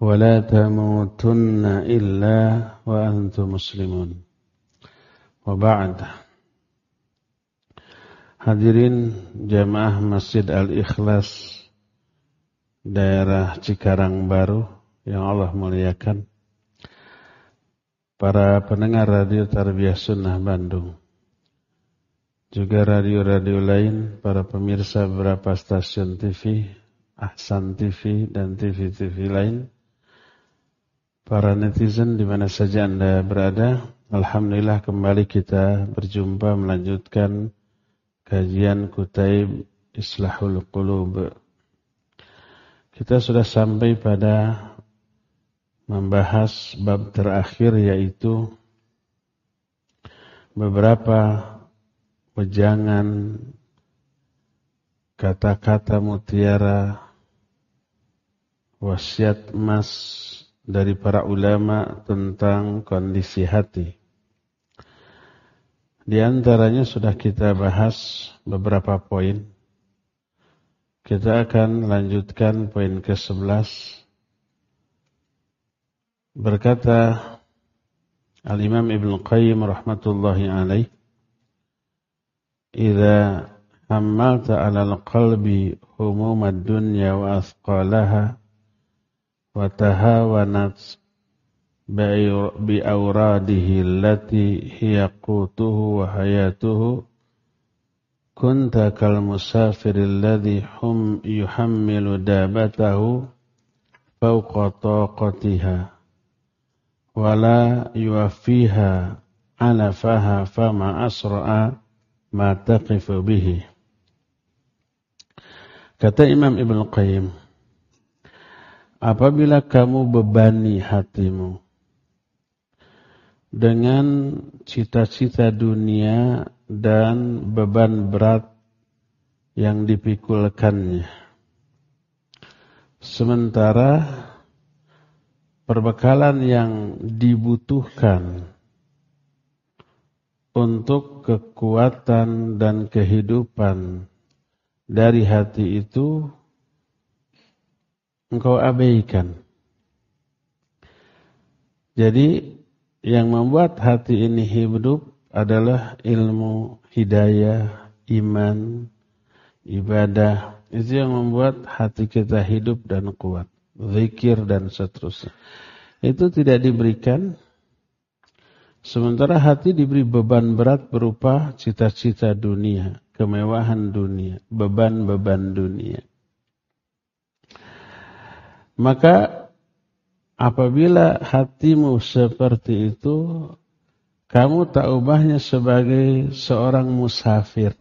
ولا تموتن إلا وأنتم مسلمون وبعد Hadirin jamaah Masjid Al-Ikhlas daerah Cikarang Baru yang Allah muliakan. Para pendengar radio Tarbiyah Sunnah Bandung. Juga radio-radio lain, para pemirsa beberapa stasiun TV, Ahsan TV dan TV-TV lain. Para netizen di mana saja Anda berada, Alhamdulillah kembali kita berjumpa melanjutkan kajian Kutaib Islahul Qulub. Kita sudah sampai pada membahas bab terakhir yaitu beberapa wejangan kata-kata mutiara wasiat emas dari para ulama tentang kondisi hati. Di antaranya sudah kita bahas beberapa poin. Kita akan lanjutkan poin ke-11. Berkata Al-Imam Ibn Qayyim rahmatullahi alaih, "Idza hammalta 'ala al-qalbi humum ad-dunya wa athqalaha tahawanat بأوراده التي هي قوته وحياته. كنت كالمسافر الذي هم يحمل دابته فوق طاقتها ولا يوفيها علفها فما أسرع ما تقف به. Kata Imam Ibn Qayyim, apabila kamu bebani hatimu dengan cita-cita dunia dan beban berat yang dipikulkannya. Sementara perbekalan yang dibutuhkan untuk kekuatan dan kehidupan dari hati itu engkau abaikan. Jadi yang membuat hati ini hidup adalah ilmu, hidayah, iman, ibadah. Itu yang membuat hati kita hidup dan kuat. Zikir dan seterusnya. Itu tidak diberikan. Sementara hati diberi beban berat berupa cita-cita dunia, kemewahan dunia, beban-beban dunia. Maka Apabila hatimu seperti itu, kamu tak ubahnya sebagai seorang musafir.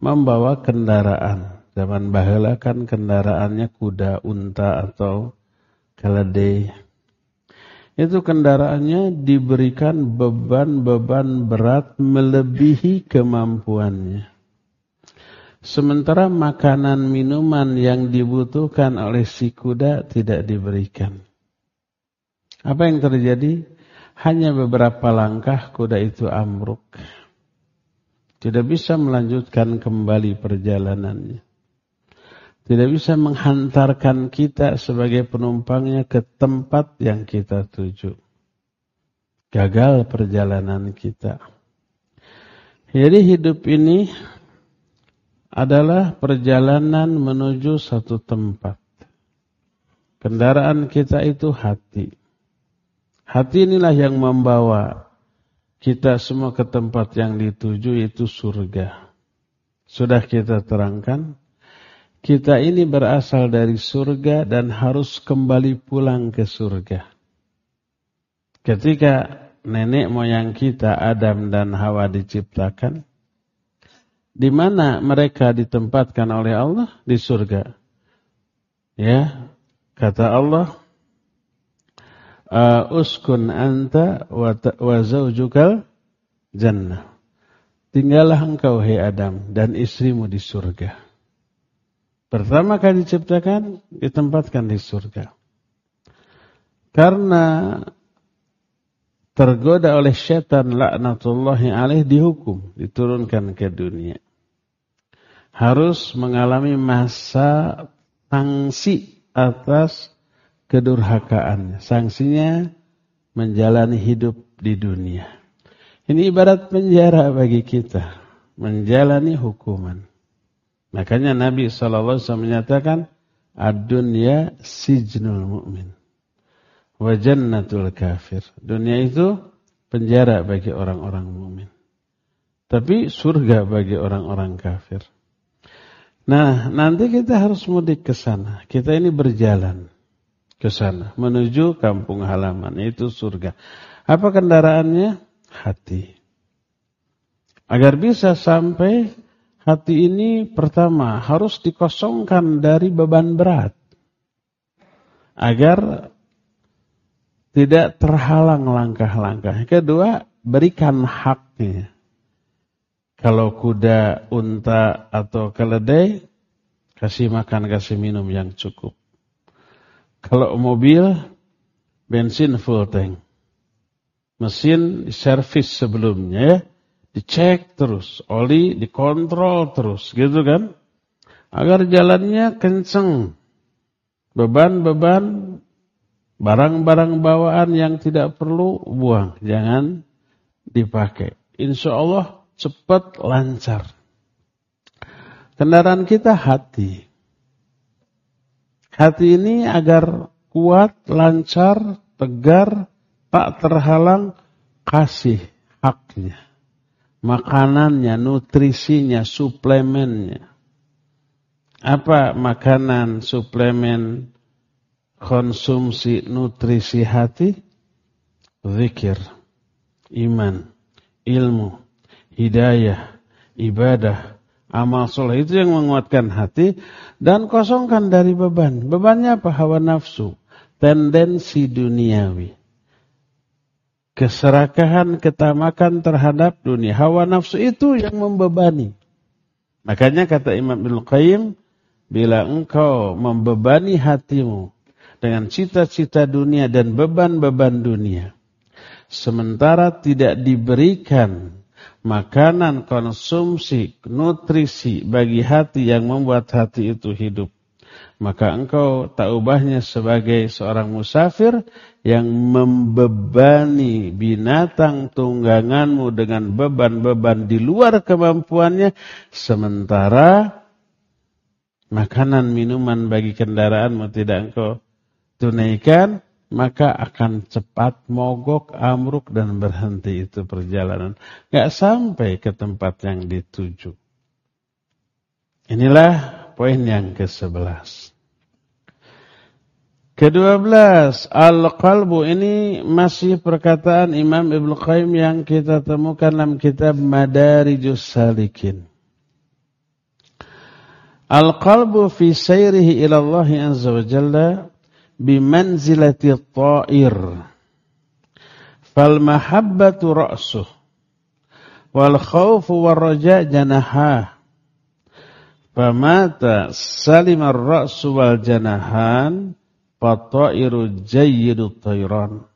Membawa kendaraan. Zaman bahula kan kendaraannya kuda, unta atau keledai. Itu kendaraannya diberikan beban-beban berat melebihi kemampuannya. Sementara makanan minuman yang dibutuhkan oleh si kuda tidak diberikan. Apa yang terjadi? Hanya beberapa langkah kuda itu amruk. Tidak bisa melanjutkan kembali perjalanannya. Tidak bisa menghantarkan kita sebagai penumpangnya ke tempat yang kita tuju. Gagal perjalanan kita. Jadi hidup ini adalah perjalanan menuju satu tempat. Kendaraan kita itu hati. Hati inilah yang membawa kita semua ke tempat yang dituju yaitu surga. Sudah kita terangkan, kita ini berasal dari surga dan harus kembali pulang ke surga. Ketika nenek moyang kita Adam dan Hawa diciptakan, di mana mereka ditempatkan oleh Allah? Di surga. Ya, kata Allah, uskun anta wa zaujukal jannah. Tinggallah engkau hai Adam dan istrimu di surga. Pertama kali diciptakan ditempatkan di surga. Karena tergoda oleh syaitan laknatullahi alaih dihukum, diturunkan ke dunia. Harus mengalami masa sanksi atas kedurhakaannya. Sanksinya menjalani hidup di dunia. Ini ibarat penjara bagi kita. Menjalani hukuman. Makanya Nabi SAW menyatakan, Ad-dunya sijnul mu'min. Wa jannatul kafir. Dunia itu penjara bagi orang-orang mukmin. Tapi surga bagi orang-orang kafir. Nah, nanti kita harus mudik ke sana. Kita ini berjalan ke sana menuju kampung halaman itu surga. Apa kendaraannya? Hati. Agar bisa sampai hati ini pertama harus dikosongkan dari beban berat. Agar tidak terhalang langkah-langkah. Kedua, berikan haknya. Kalau kuda, unta atau keledai, kasih makan, kasih minum yang cukup. Kalau mobil, bensin full tank. Mesin servis sebelumnya ya. Dicek terus, oli dikontrol terus, gitu kan? Agar jalannya kenceng. Beban-beban, barang-barang bawaan yang tidak perlu buang, jangan dipakai. Insya Allah cepat lancar. Kendaraan kita hati. Hati ini agar kuat, lancar, tegar, tak terhalang, kasih haknya. Makanannya, nutrisinya, suplemennya. Apa makanan, suplemen, konsumsi, nutrisi hati? Zikir, iman, ilmu, hidayah, ibadah, Amal soleh itu yang menguatkan hati dan kosongkan dari beban. Bebannya apa? Hawa nafsu, tendensi duniawi. Keserakahan, ketamakan terhadap dunia. Hawa nafsu itu yang membebani. Makanya kata Imam Ibn Qayyim, bila engkau membebani hatimu dengan cita-cita dunia dan beban-beban dunia, sementara tidak diberikan makanan, konsumsi, nutrisi bagi hati yang membuat hati itu hidup. Maka engkau tak ubahnya sebagai seorang musafir yang membebani binatang tungganganmu dengan beban-beban di luar kemampuannya. Sementara makanan, minuman bagi kendaraanmu tidak engkau tunaikan maka akan cepat mogok, amruk dan berhenti itu perjalanan. Gak sampai ke tempat yang dituju. Inilah poin yang ke-11. Kedua belas, al-qalbu ini masih perkataan Imam Ibn Qayyim yang kita temukan dalam kitab Madarijus Salikin. Al-qalbu fi sayrihi ila Allah azza wa jalla bimanzilati ta'ir. Fal mahabbatu ra'suh. Wal khawfu war raja janahah famata salimar ra'su wal janahan fatairu jayyidut tayran.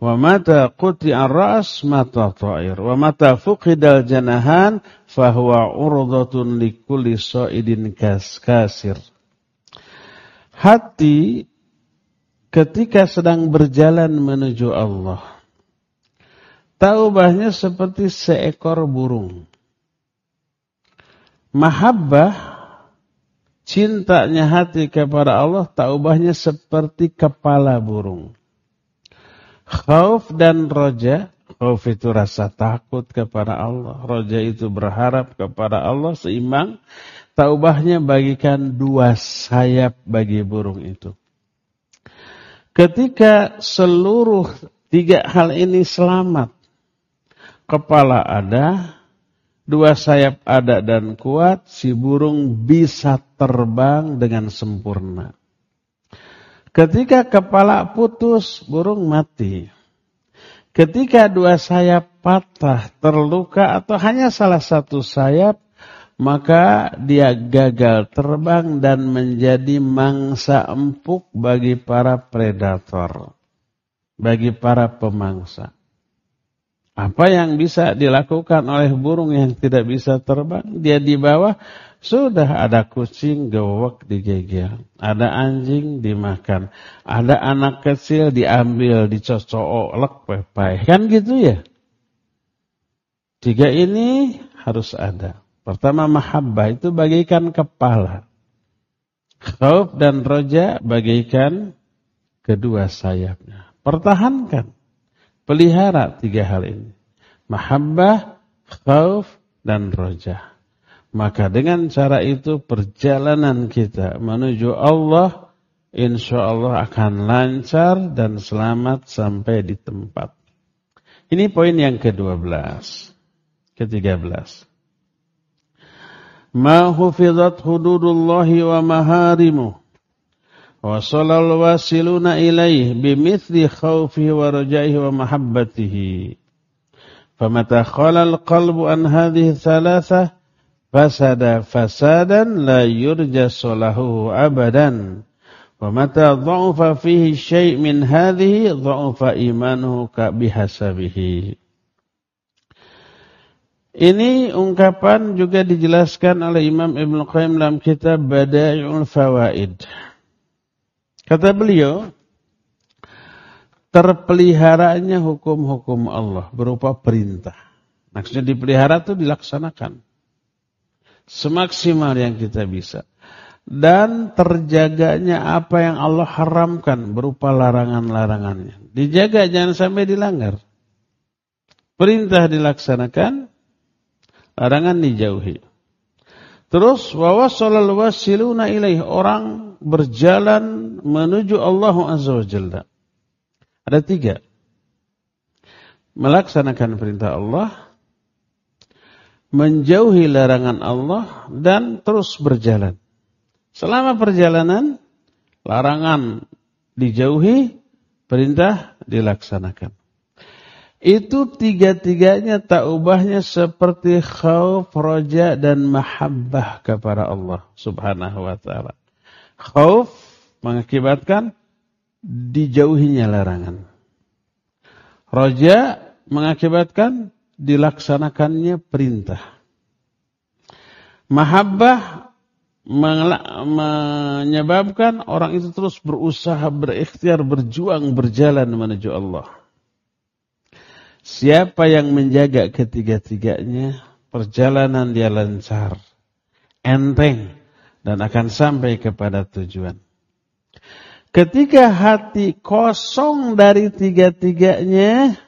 Wa mata quti'a ar-ra's mata ta'ir. Wa mata fuqidal janahan fahuwa urdatun likulli sa'idin kasir hati ketika sedang berjalan menuju Allah. Taubahnya seperti seekor burung. Mahabbah, cintanya hati kepada Allah, taubahnya seperti kepala burung. Khauf dan roja, khauf itu rasa takut kepada Allah. Roja itu berharap kepada Allah seimbang. Taubahnya bagikan dua sayap bagi burung itu. Ketika seluruh tiga hal ini selamat, kepala ada, dua sayap ada dan kuat, si burung bisa terbang dengan sempurna. Ketika kepala putus, burung mati. Ketika dua sayap patah, terluka atau hanya salah satu sayap, maka dia gagal terbang dan menjadi mangsa empuk bagi para predator, bagi para pemangsa. Apa yang bisa dilakukan oleh burung yang tidak bisa terbang? Dia di bawah, sudah ada kucing gowok digigil, ada anjing dimakan, ada anak kecil diambil, dicocok, pepai. Kan gitu ya? Tiga ini harus ada. Pertama mahabbah itu bagaikan kepala. Khauf dan roja bagaikan kedua sayapnya. Pertahankan. Pelihara tiga hal ini. Mahabbah, khauf, dan roja. Maka dengan cara itu perjalanan kita menuju Allah insya Allah akan lancar dan selamat sampai di tempat. Ini poin yang ke-12. Ke-13. Ma hufizat hududullahi wa maharimuh وصل الواصلون إليه بمثل خوفه ورجائه ومحبته. فمتى خال القلب عن هذه الثلاثة فسد فسادا لا يرجى صلاحه أبدا. ومتى ضعف فيه شيء من هذه ضعف إيمانه بحسبه Ini ungkapan juga dijelaskan oleh Imam Ibn Qayyim dalam kitab Bada'i'ul Fawaid. Kata beliau, terpeliharanya hukum-hukum Allah berupa perintah. Maksudnya dipelihara itu dilaksanakan. Semaksimal yang kita bisa. Dan terjaganya apa yang Allah haramkan berupa larangan-larangannya. Dijaga jangan sampai dilanggar. Perintah dilaksanakan, larangan dijauhi. Terus wawasalal wasiluna ilaih orang berjalan menuju Allah Azza wa Jalla. Ada tiga. Melaksanakan perintah Allah, menjauhi larangan Allah, dan terus berjalan. Selama perjalanan, larangan dijauhi, perintah dilaksanakan. Itu tiga-tiganya tak ubahnya seperti khauf, roja, dan mahabbah kepada Allah subhanahu wa ta'ala. Khauf mengakibatkan dijauhinya larangan. Roja mengakibatkan dilaksanakannya perintah. Mahabbah menyebabkan orang itu terus berusaha, berikhtiar, berjuang, berjalan menuju Allah. Siapa yang menjaga ketiga-tiganya, perjalanan dia lancar, enteng, dan akan sampai kepada tujuan. Ketika hati kosong dari tiga-tiganya,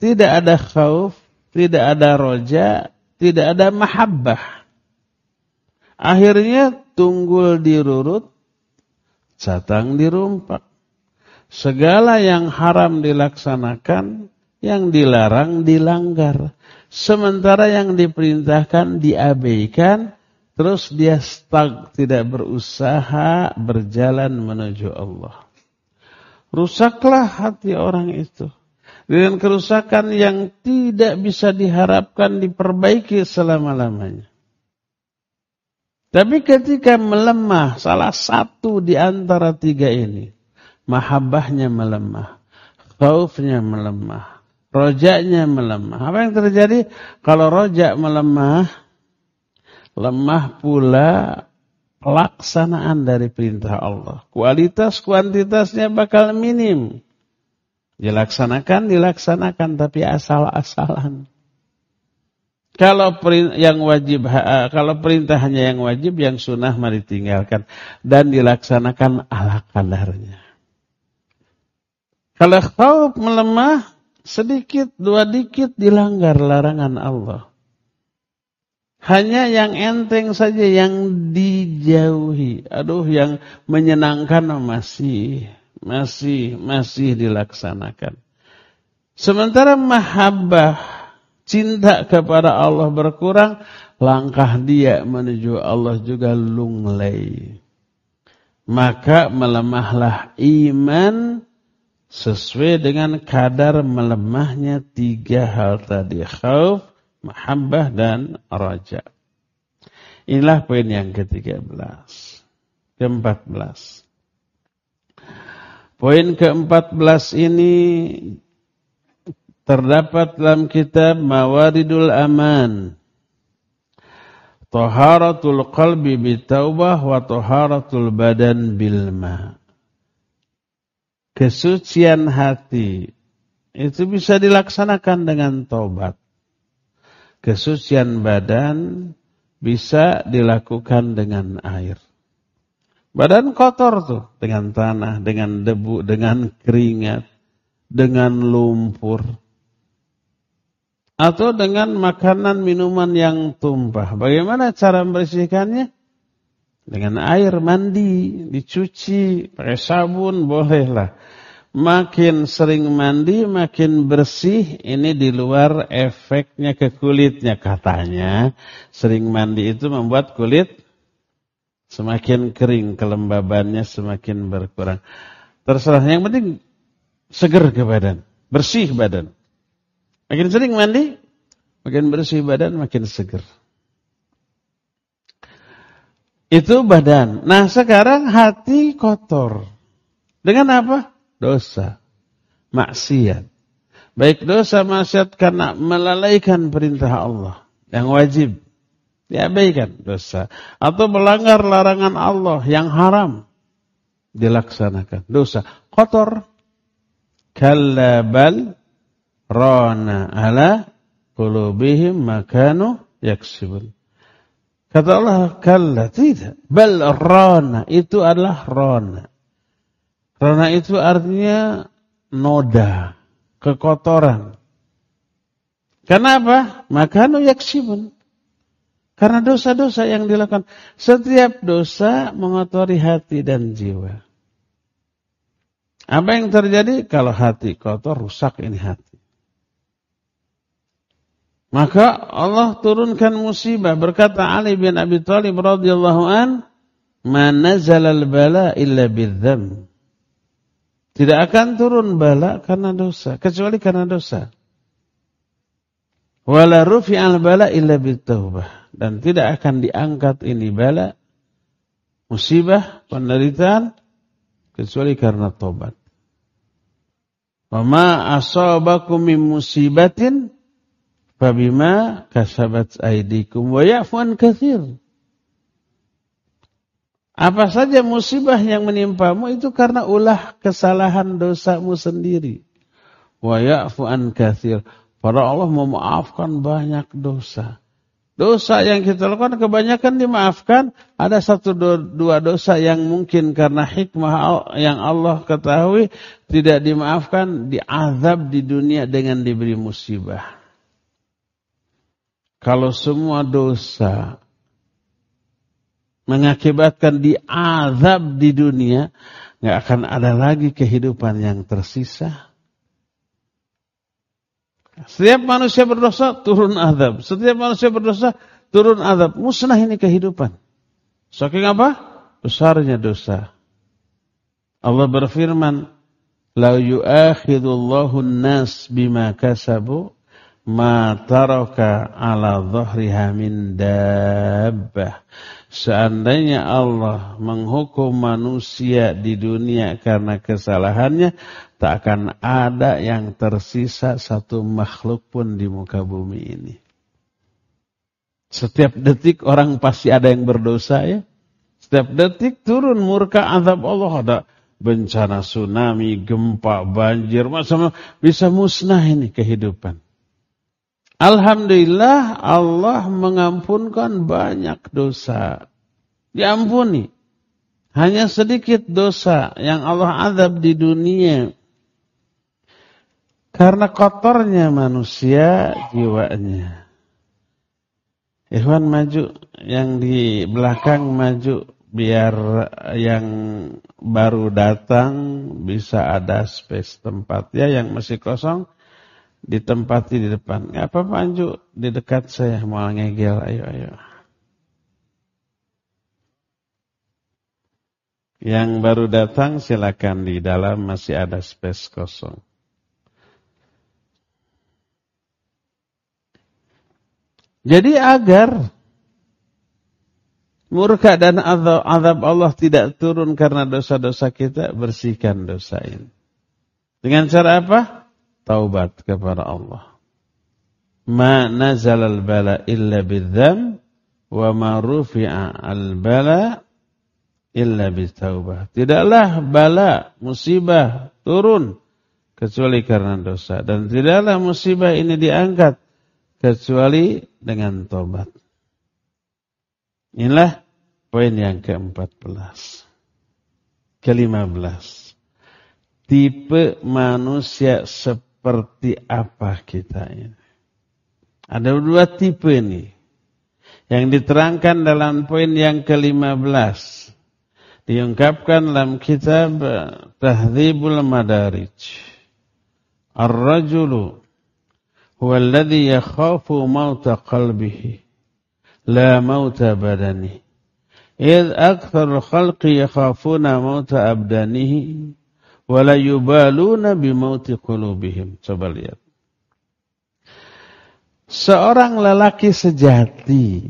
tidak ada khauf, tidak ada roja, tidak ada mahabbah. Akhirnya tunggul dirurut, catang dirumpak. Segala yang haram dilaksanakan, yang dilarang dilanggar. Sementara yang diperintahkan diabaikan, Terus dia stuck, tidak berusaha berjalan menuju Allah. Rusaklah hati orang itu. Dengan kerusakan yang tidak bisa diharapkan diperbaiki selama-lamanya. Tapi ketika melemah salah satu di antara tiga ini. Mahabbahnya melemah. Khaufnya melemah. Rojaknya melemah. Apa yang terjadi? Kalau rojak melemah lemah pula pelaksanaan dari perintah Allah. Kualitas kuantitasnya bakal minim. Dilaksanakan, dilaksanakan tapi asal-asalan. Kalau yang wajib, kalau perintah hanya yang wajib, yang sunnah mari tinggalkan dan dilaksanakan ala kadarnya. Kalau kau melemah, sedikit, dua dikit dilanggar larangan Allah. Hanya yang enteng saja yang dijauhi. Aduh, yang menyenangkan masih, masih, masih dilaksanakan. Sementara mahabbah, cinta kepada Allah berkurang, langkah dia menuju Allah juga lunglai. maka melemahlah iman sesuai dengan kadar melemahnya tiga hal tadi. Khauf, mahabbah, dan raja. Inilah poin yang ke-13. Ke-14. Poin ke-14 ini terdapat dalam kitab Mawaridul Aman. Taharatul qalbi bitaubah wa taharatul badan bilma. Kesucian hati itu bisa dilaksanakan dengan tobat. Kesucian badan bisa dilakukan dengan air. Badan kotor tuh dengan tanah, dengan debu, dengan keringat, dengan lumpur atau dengan makanan minuman yang tumpah. Bagaimana cara membersihkannya? Dengan air mandi, dicuci, pakai sabun, bolehlah. Makin sering mandi, makin bersih. Ini di luar efeknya ke kulitnya. Katanya, sering mandi itu membuat kulit semakin kering, kelembabannya semakin berkurang. Terserah, yang penting seger ke badan, bersih badan. Makin sering mandi, makin bersih badan, makin seger. Itu badan. Nah sekarang hati kotor. Dengan apa? Dosa. Maksiat. Baik dosa maksiat karena melalaikan perintah Allah. Yang wajib. Diabaikan dosa. Atau melanggar larangan Allah yang haram. Dilaksanakan. Dosa. Kotor. Kallabal rana ala qulubihim makanu yaksibun. Kata Allah, kalla tidak. Bal rana, itu adalah rana. Rana itu artinya noda, kekotoran. Kenapa? Makanu yaksibun. Karena dosa-dosa yang dilakukan. Setiap dosa mengotori hati dan jiwa. Apa yang terjadi? Kalau hati kotor, rusak ini hati. Maka Allah turunkan musibah berkata Ali bin Abi Thalib radhiyallahu an, "Man nazala al-bala illa bidzam." Tidak akan turun bala karena dosa, kecuali karena dosa. Wala rufi'al bala illa bitaubah dan tidak akan diangkat ini bala musibah penderitaan kecuali karena tobat. Wa ma asabakum min musibatin Fabima kasabat aidikum wa ya'fuan kathir. Apa saja musibah yang menimpamu itu karena ulah kesalahan dosamu sendiri. Wa ya'fuan kathir. Para Allah memaafkan banyak dosa. Dosa yang kita lakukan kebanyakan dimaafkan. Ada satu dua dosa yang mungkin karena hikmah yang Allah ketahui tidak dimaafkan, diazab di dunia dengan diberi musibah. Kalau semua dosa mengakibatkan diazab di dunia, nggak akan ada lagi kehidupan yang tersisa. Setiap manusia berdosa turun azab. Setiap manusia berdosa turun azab. Musnah ini kehidupan. Saking apa? Besarnya dosa. Allah berfirman, "La yu'akhidullahu an-nas bima kasabu ma taraka ala dhahriha min dabbah. Seandainya Allah menghukum manusia di dunia karena kesalahannya, tak akan ada yang tersisa satu makhluk pun di muka bumi ini. Setiap detik orang pasti ada yang berdosa ya. Setiap detik turun murka azab Allah ada bencana tsunami, gempa, banjir, macam bisa musnah ini kehidupan. Alhamdulillah Allah mengampunkan banyak dosa. Diampuni. Hanya sedikit dosa yang Allah azab di dunia. Karena kotornya manusia jiwanya. Ikhwan maju, yang di belakang maju biar yang baru datang bisa ada space tempat ya yang masih kosong ditempati di depan. Gak apa-apa di dekat saya mau ngegel, ayo ayo. Yang baru datang silakan di dalam masih ada space kosong. Jadi agar murka dan azab Allah tidak turun karena dosa-dosa kita, bersihkan dosa ini. Dengan cara apa? Taubat kepada Allah. Ma nazalal bala illa bidzam wa ma rufi'a al bala illa bitaubah. Tidaklah bala, musibah turun kecuali karena dosa dan tidaklah musibah ini diangkat kecuali dengan tobat. Inilah poin yang ke-14. Ke-15. Tipe manusia seperti apa kita ini? Ada dua tipe ini. Yang diterangkan dalam poin yang ke-15 diungkapkan dalam kitab Tahdzibul Madarij. Ar-rajulu huwa alladhi yakhafu mauta qalbihi la mauta badanihi. إذ أكثر الخلق يخافون موت أبدانه wala yubaluna bimauti qulubihim. Coba lihat. Seorang lelaki sejati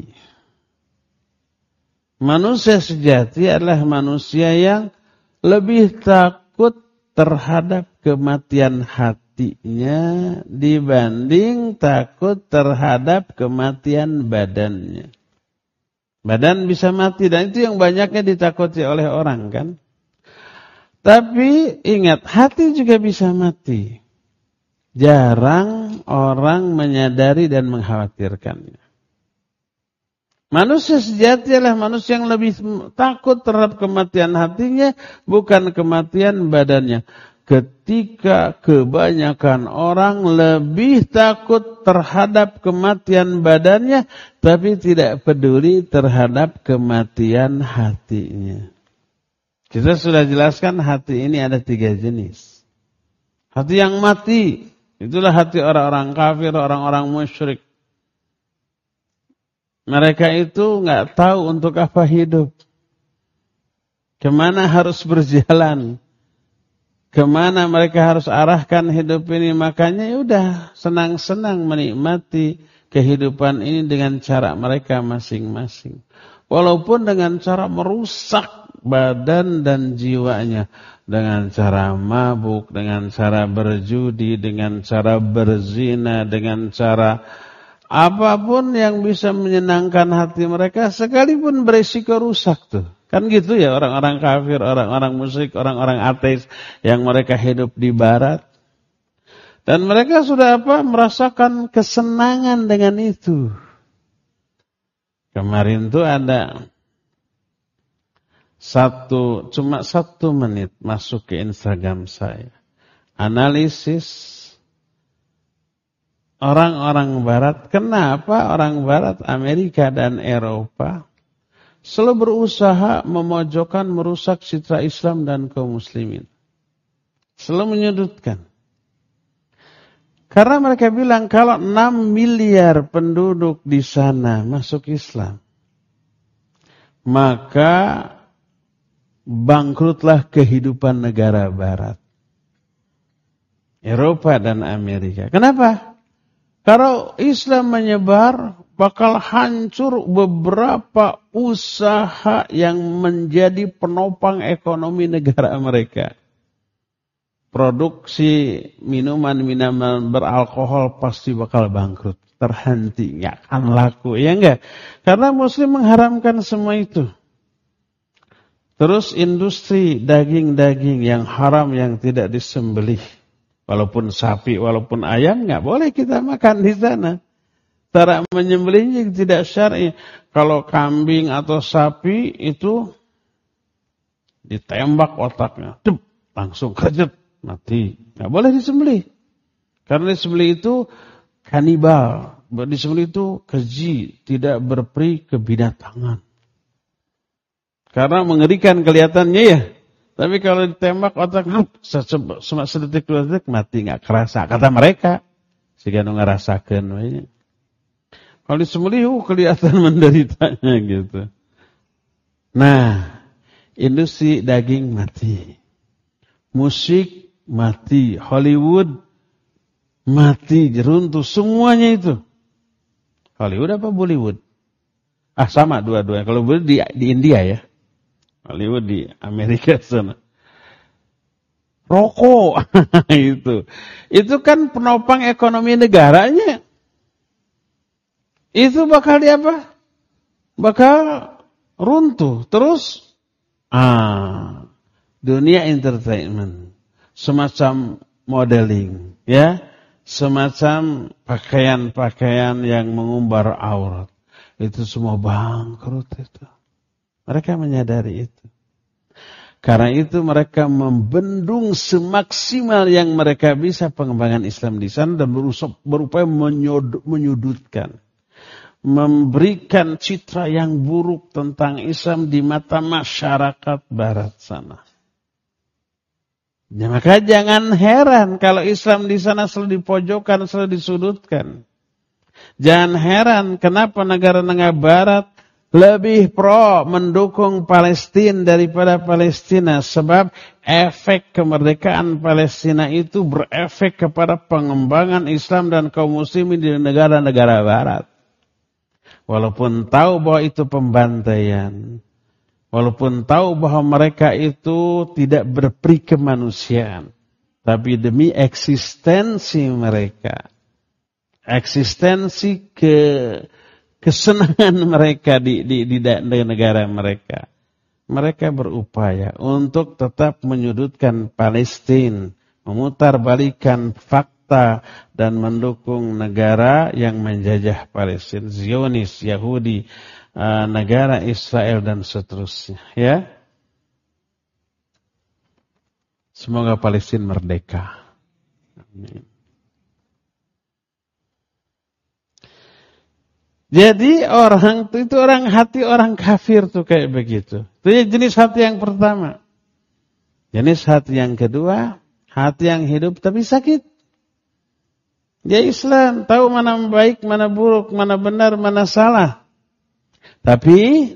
Manusia sejati adalah manusia yang lebih takut terhadap kematian hatinya dibanding takut terhadap kematian badannya. Badan bisa mati dan itu yang banyaknya ditakuti oleh orang kan. Tapi ingat hati juga bisa mati. Jarang orang menyadari dan mengkhawatirkannya. Manusia sejati adalah manusia yang lebih takut terhadap kematian hatinya, bukan kematian badannya. Ketika kebanyakan orang lebih takut terhadap kematian badannya, tapi tidak peduli terhadap kematian hatinya. Kita sudah jelaskan hati ini ada tiga jenis. Hati yang mati, itulah hati orang-orang kafir, orang-orang musyrik. Mereka itu nggak tahu untuk apa hidup. Ke mana harus berjalan. Ke mana mereka harus arahkan hidup ini. Makanya ya udah senang-senang menikmati kehidupan ini dengan cara mereka masing-masing. Walaupun dengan cara merusak badan dan jiwanya. Dengan cara mabuk, dengan cara berjudi, dengan cara berzina, dengan cara Apa pun yang bisa menyenangkan hati mereka sekalipun berisiko rusak tuh. Kan gitu ya orang-orang kafir, orang-orang musyrik, orang-orang ateis yang mereka hidup di barat. Dan mereka sudah apa? Merasakan kesenangan dengan itu. Kemarin tuh ada satu, cuma satu menit masuk ke Instagram saya. Analisis orang-orang barat, kenapa orang barat Amerika dan Eropa selalu berusaha memojokkan merusak citra Islam dan kaum muslimin. Selalu menyudutkan. Karena mereka bilang kalau 6 miliar penduduk di sana masuk Islam, maka bangkrutlah kehidupan negara barat. Eropa dan Amerika. Kenapa? Kalau Islam menyebar, bakal hancur beberapa usaha yang menjadi penopang ekonomi negara mereka. Produksi minuman-minuman beralkohol pasti bakal bangkrut, terhenti, nggak akan laku, ya enggak? Karena Muslim mengharamkan semua itu. Terus industri daging-daging yang haram yang tidak disembelih Walaupun sapi, walaupun ayam, nggak boleh kita makan di sana. Cara menyembelihnya tidak syar'i. Kalau kambing atau sapi itu ditembak otaknya, Dup, langsung kerjet, mati. Nggak boleh disembelih. Karena disembelih itu kanibal. Disembelih itu keji, tidak berperi kebinatangan. Karena mengerikan kelihatannya ya. Tapi kalau ditembak otak cuma sedetik dua detik mati nggak kerasa kata mereka. Sehingga ngerasakan we. Kalau disembelih uh, kelihatan menderitanya gitu. Nah, Industri daging mati. Musik mati. Hollywood mati, runtuh. Semuanya itu. Hollywood apa Bollywood? Ah sama dua-duanya. Kalau Bollywood di, di India ya. Hollywood di Amerika sana. Rokok itu. Itu kan penopang ekonomi negaranya. Itu bakal di apa? Bakal runtuh. Terus ah dunia entertainment semacam modeling ya semacam pakaian-pakaian yang mengumbar aurat itu semua bangkrut itu. Mereka menyadari itu. Karena itu mereka membendung semaksimal yang mereka bisa pengembangan Islam di sana dan berupaya menyudutkan. Memberikan citra yang buruk tentang Islam di mata masyarakat barat sana. Ya, maka jangan heran kalau Islam di sana selalu dipojokkan, selalu disudutkan. Jangan heran kenapa negara-negara barat lebih pro mendukung Palestina daripada Palestina. Sebab efek kemerdekaan Palestina itu berefek kepada pengembangan Islam dan kaum muslimin di negara-negara barat. Walaupun tahu bahwa itu pembantaian. Walaupun tahu bahwa mereka itu tidak berperi kemanusiaan. Tapi demi eksistensi mereka eksistensi ke kesenangan mereka di, di, di, negara mereka. Mereka berupaya untuk tetap menyudutkan Palestina, memutarbalikan fakta dan mendukung negara yang menjajah Palestina, Zionis, Yahudi, eh, negara Israel dan seterusnya. Ya, semoga Palestina merdeka. Amin. Jadi orang itu, orang hati orang kafir tuh kayak begitu. Itu jenis hati yang pertama. Jenis hati yang kedua, hati yang hidup tapi sakit. Dia Islam, tahu mana baik, mana buruk, mana benar, mana salah. Tapi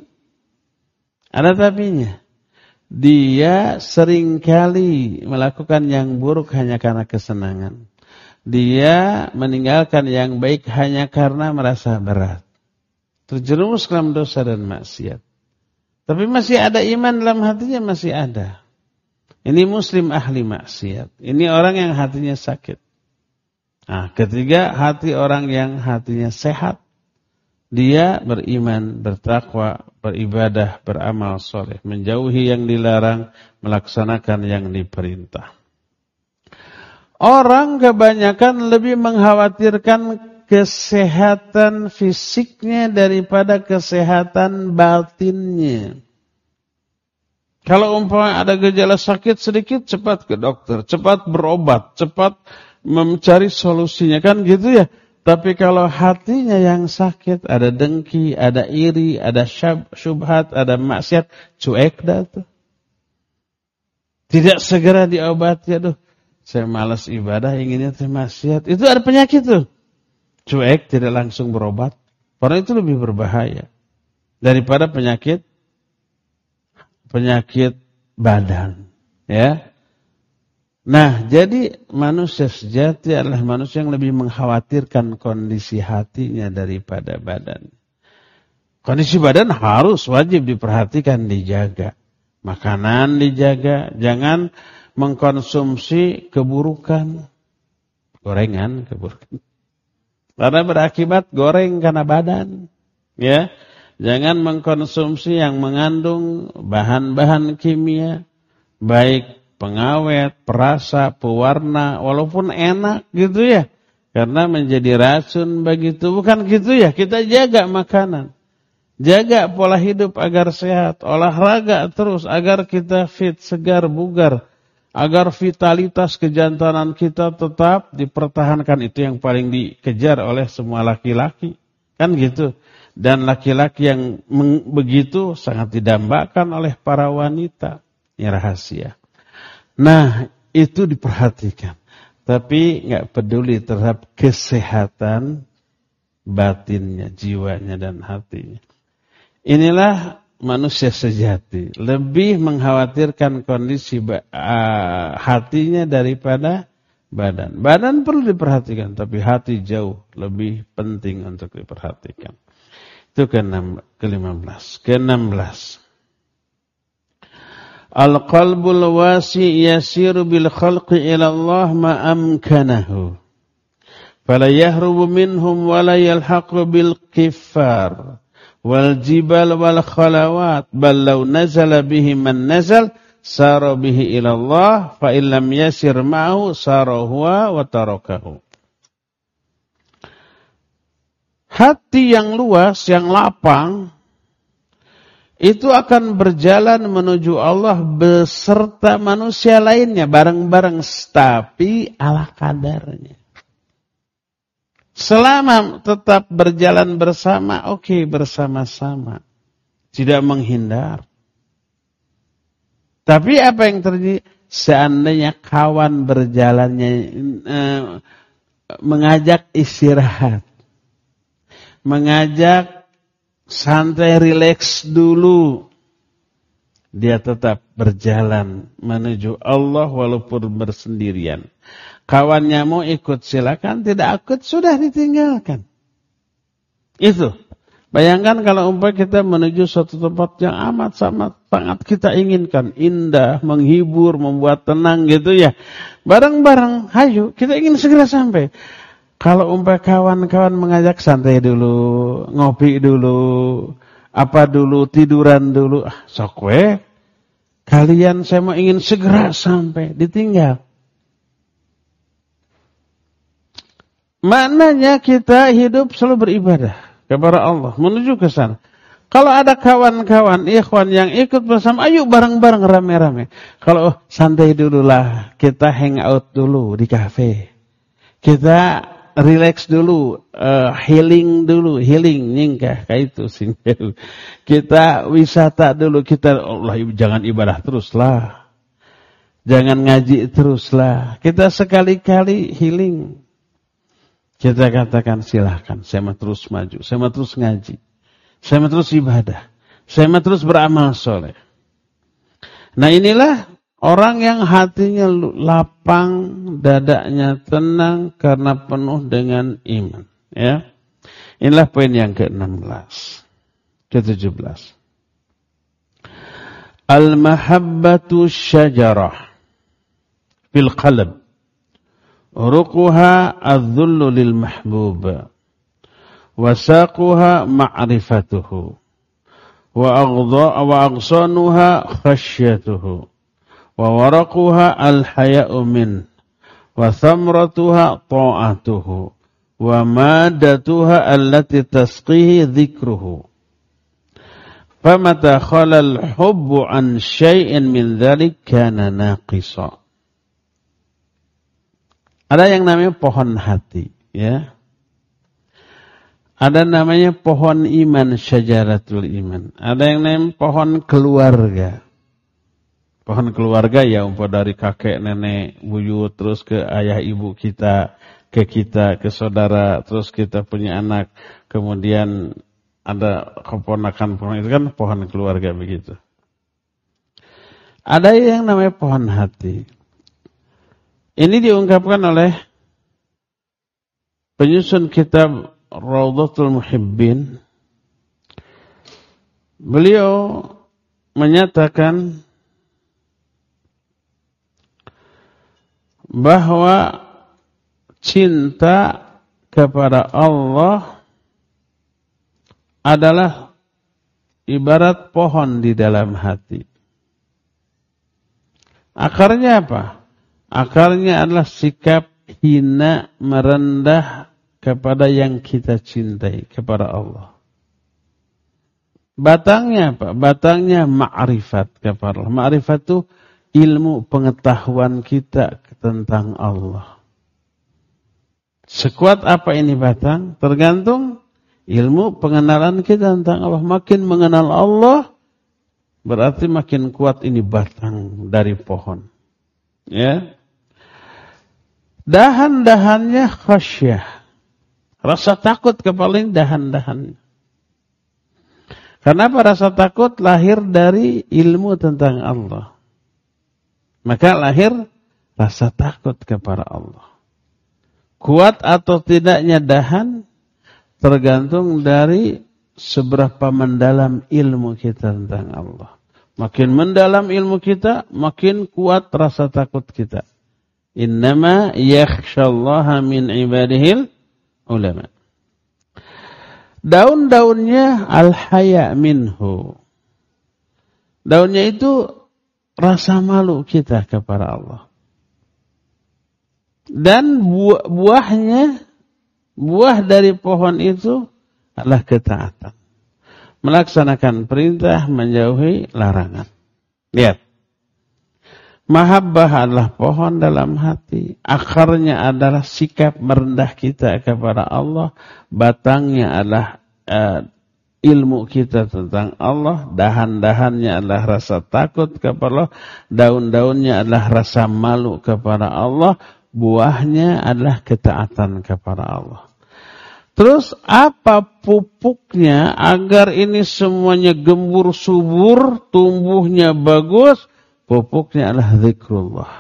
ada tapinya. Dia sering kali melakukan yang buruk hanya karena kesenangan dia meninggalkan yang baik hanya karena merasa berat. Terjerumus dalam dosa dan maksiat. Tapi masih ada iman dalam hatinya, masih ada. Ini muslim ahli maksiat. Ini orang yang hatinya sakit. Nah, ketiga, hati orang yang hatinya sehat. Dia beriman, bertakwa, beribadah, beramal soleh. Menjauhi yang dilarang, melaksanakan yang diperintah. Orang kebanyakan lebih mengkhawatirkan kesehatan fisiknya daripada kesehatan batinnya. Kalau umpama ada gejala sakit sedikit, cepat ke dokter, cepat berobat, cepat mencari solusinya. Kan gitu ya. Tapi kalau hatinya yang sakit, ada dengki, ada iri, ada syubhat, ada maksiat, cuek dah tuh. Tidak segera diobati, aduh saya malas ibadah, inginnya maksiat. Itu ada penyakit tuh. Cuek, tidak langsung berobat. Karena itu lebih berbahaya. Daripada penyakit penyakit badan. Ya. Nah, jadi manusia sejati adalah manusia yang lebih mengkhawatirkan kondisi hatinya daripada badan. Kondisi badan harus wajib diperhatikan, dijaga. Makanan dijaga, jangan mengkonsumsi keburukan. Gorengan, keburukan. Karena berakibat goreng karena badan. Ya, Jangan mengkonsumsi yang mengandung bahan-bahan kimia. Baik pengawet, perasa, pewarna, walaupun enak gitu ya. Karena menjadi racun begitu. Bukan gitu ya, kita jaga makanan. Jaga pola hidup agar sehat, olahraga terus agar kita fit, segar, bugar agar vitalitas kejantanan kita tetap dipertahankan. Itu yang paling dikejar oleh semua laki-laki. Kan gitu. Dan laki-laki yang begitu sangat didambakan oleh para wanita. Ini rahasia. Nah itu diperhatikan. Tapi nggak peduli terhadap kesehatan batinnya jiwanya dan hatinya. Inilah manusia sejati. Lebih mengkhawatirkan kondisi hatinya daripada badan. Badan perlu diperhatikan, tapi hati jauh lebih penting untuk diperhatikan. Itu ke-15. Ke-16. Al-qalbul wasi yasiru bil khalqi ila Allah ma amkanahu. Fala yahrubu minhum wa la yalhaqu bil kifar. Wal jibal wal khalawat. Bal law nazala bihi man nazal. Sara bihi ila Allah. Fa illam yasir ma'hu sara huwa wa tarakahu. Hati yang luas, yang lapang, itu akan berjalan menuju Allah beserta manusia lainnya bareng-bareng tapi ala kadarnya. Selama tetap berjalan bersama, oke okay, bersama-sama. Tidak menghindar. Tapi apa yang terjadi? Seandainya kawan berjalannya eh, mengajak istirahat. Mengajak santai rileks dulu. Dia tetap berjalan menuju Allah walaupun bersendirian. Kawannya mau ikut silakan, tidak ikut sudah ditinggalkan. Itu. Bayangkan kalau umpah kita menuju suatu tempat yang amat sangat sangat kita inginkan, indah, menghibur, membuat tenang gitu ya. Bareng-bareng, hayu, kita ingin segera sampai. Kalau umpah kawan-kawan mengajak santai dulu, ngopi dulu, apa dulu, tiduran dulu, ah, sok we. Kalian saya mau ingin segera sampai, ditinggal. Maknanya kita hidup selalu beribadah kepada Allah, menuju ke sana. Kalau ada kawan-kawan, ikhwan yang ikut bersama, ayo bareng-bareng rame-rame. Kalau oh, santai dululah, kita hang out dulu di kafe. Kita relax dulu, uh, healing dulu, healing nyingkah kayak itu sih. kita wisata dulu, kita Allah jangan ibadah teruslah. Jangan ngaji teruslah. Kita sekali-kali healing. Kita katakan silahkan, saya mau terus maju, saya mau terus ngaji, saya mau terus ibadah, saya mau terus beramal soleh. Nah inilah Orang yang hatinya lapang, dadanya tenang karena penuh dengan iman. Ya, Inilah poin yang ke-16. Ke-17. Al-mahabbatu syajarah fil qalb. عرقها الذل للمحبوب وساقها معرفته وأغضاء وأغصانها خشيته وورقها الحياء منه وثمرتها طاعته ومادتها التي تسقيه ذكره. فمتى خلى الحب عن شيء من ذلك كان ناقصا. Ada yang namanya pohon hati ya. Ada namanya pohon iman syajaratul iman. Ada yang namanya pohon keluarga. Pohon keluarga ya umpah dari kakek nenek buyut terus ke ayah ibu kita ke kita ke saudara terus kita punya anak. Kemudian ada keponakan pohon itu kan pohon keluarga begitu. Ada yang namanya pohon hati ini diungkapkan oleh penyusun kitab Raudhatul Muhibbin beliau menyatakan bahwa cinta kepada Allah adalah ibarat pohon di dalam hati. Akarnya apa? Akarnya adalah sikap hina merendah kepada yang kita cintai kepada Allah. Batangnya apa? Batangnya ma'rifat kepada Allah. Ma'rifat itu ilmu pengetahuan kita tentang Allah. Sekuat apa ini batang? Tergantung ilmu pengenalan kita tentang Allah. Makin mengenal Allah, berarti makin kuat ini batang dari pohon. Ya. Dahan-dahannya khasyah. Rasa takut kepaling dahan-dahannya. Kenapa rasa takut lahir dari ilmu tentang Allah? Maka lahir rasa takut kepada Allah. Kuat atau tidaknya dahan tergantung dari seberapa mendalam ilmu kita tentang Allah. Makin mendalam ilmu kita, makin kuat rasa takut kita. Innama yakhshallaha min ibadihil ulama. Daun-daunnya al-haya minhu. Daunnya itu rasa malu kita kepada Allah. Dan buah, buahnya, buah dari pohon itu adalah ketaatan. Melaksanakan perintah, menjauhi larangan. Lihat. Mahabbah adalah pohon dalam hati. Akarnya adalah sikap merendah kita kepada Allah. Batangnya adalah uh, ilmu kita tentang Allah. Dahan-dahannya adalah rasa takut kepada Allah. Daun-daunnya adalah rasa malu kepada Allah. Buahnya adalah ketaatan kepada Allah. Terus apa pupuknya agar ini semuanya gembur subur, tumbuhnya bagus, Pupuknya adalah zikrullah.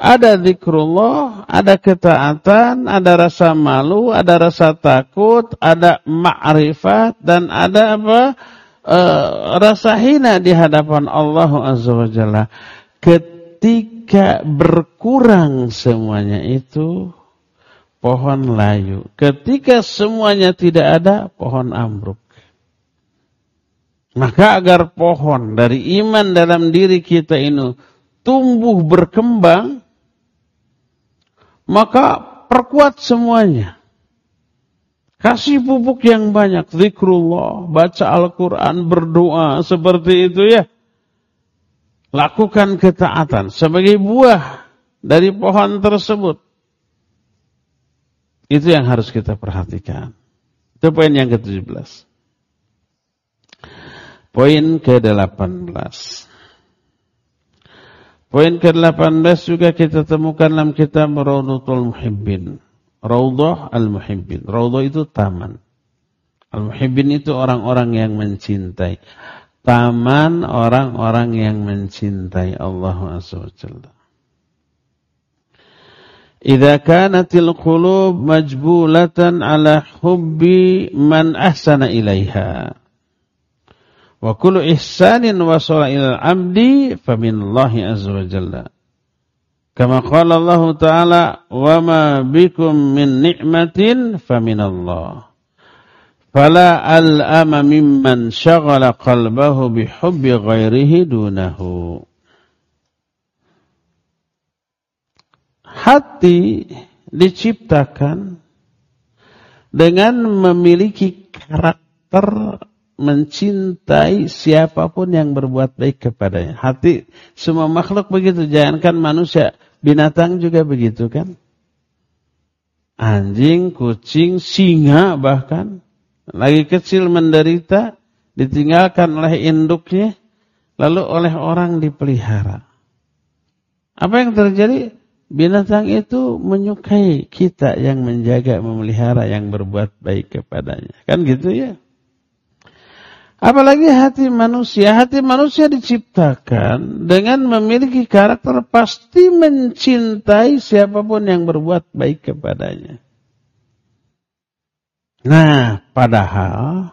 Ada zikrullah, ada ketaatan, ada rasa malu, ada rasa takut, ada ma'rifat, dan ada apa? E, rasa hina di hadapan Allah Azza wa Jalla. Ketika berkurang semuanya itu, pohon layu. Ketika semuanya tidak ada, pohon ambruk. Maka agar pohon dari iman dalam diri kita ini tumbuh berkembang, maka perkuat semuanya. Kasih pupuk yang banyak, zikrullah, baca Al-Quran, berdoa, seperti itu ya. Lakukan ketaatan sebagai buah dari pohon tersebut. Itu yang harus kita perhatikan. Itu poin yang ke-17. Poin ke-18. Poin ke-18 juga kita temukan dalam kitab Raudhatul Muhibbin. Raudhah al-Muhibbin. Raudhah itu taman. Al-Muhibbin itu orang-orang yang mencintai. Taman orang-orang yang mencintai Allah SWT. Idza kanatil qulub majbulatan ala hubbi man ahsana ilaiha. Wa kullu ihsanin wasala ilal abdi faminallahi azza wa jalla. Kama qala Allah Ta'ala, "Wa ma bikum min ni'matin faminallah." Fala al'ama mimman syaghala qalbahu bihubbi ghairihi dunahu. Hati diciptakan dengan memiliki karakter mencintai siapa pun yang berbuat baik kepadanya. Hati semua makhluk begitu, jangankan manusia, binatang juga begitu kan? Anjing, kucing, singa bahkan lagi kecil menderita ditinggalkan oleh induknya lalu oleh orang dipelihara. Apa yang terjadi? Binatang itu menyukai kita yang menjaga, memelihara, yang berbuat baik kepadanya. Kan gitu ya? Apalagi hati manusia, hati manusia diciptakan dengan memiliki karakter pasti mencintai siapa pun yang berbuat baik kepadanya. Nah, padahal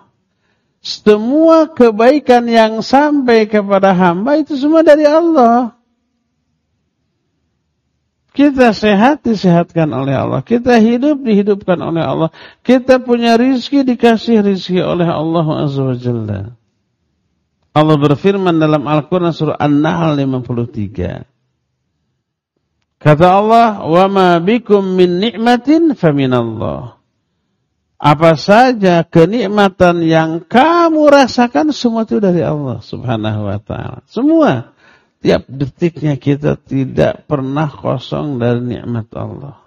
semua kebaikan yang sampai kepada hamba itu semua dari Allah. Kita sehat disehatkan oleh Allah. Kita hidup dihidupkan oleh Allah. Kita punya rizki dikasih rizki oleh Allah Azza wa Jalla. Allah berfirman dalam Al-Quran surah An-Nahl 53. Kata Allah, "Wa ma bikum min ni'matin faminallah." Apa saja kenikmatan yang kamu rasakan semua itu dari Allah Subhanahu wa taala. Semua. Tiap detiknya kita tidak pernah kosong dari nikmat Allah.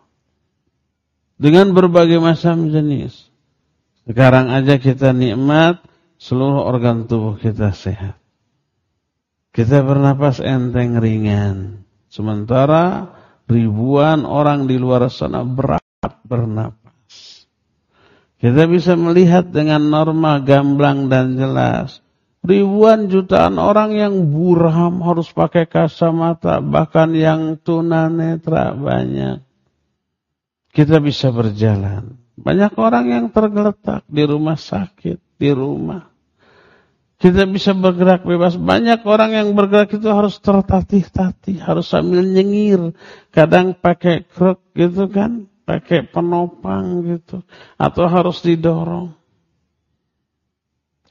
Dengan berbagai macam jenis. Sekarang aja kita nikmat, seluruh organ tubuh kita sehat. Kita bernapas enteng ringan. Sementara ribuan orang di luar sana berat bernapas. Kita bisa melihat dengan normal, gamblang dan jelas. Ribuan jutaan orang yang buram harus pakai kacamata, bahkan yang tunanetra banyak. Kita bisa berjalan. Banyak orang yang tergeletak di rumah sakit, di rumah. Kita bisa bergerak bebas. Banyak orang yang bergerak itu harus tertatih-tatih, harus sambil nyengir. Kadang pakai kruk gitu kan, pakai penopang gitu. Atau harus didorong.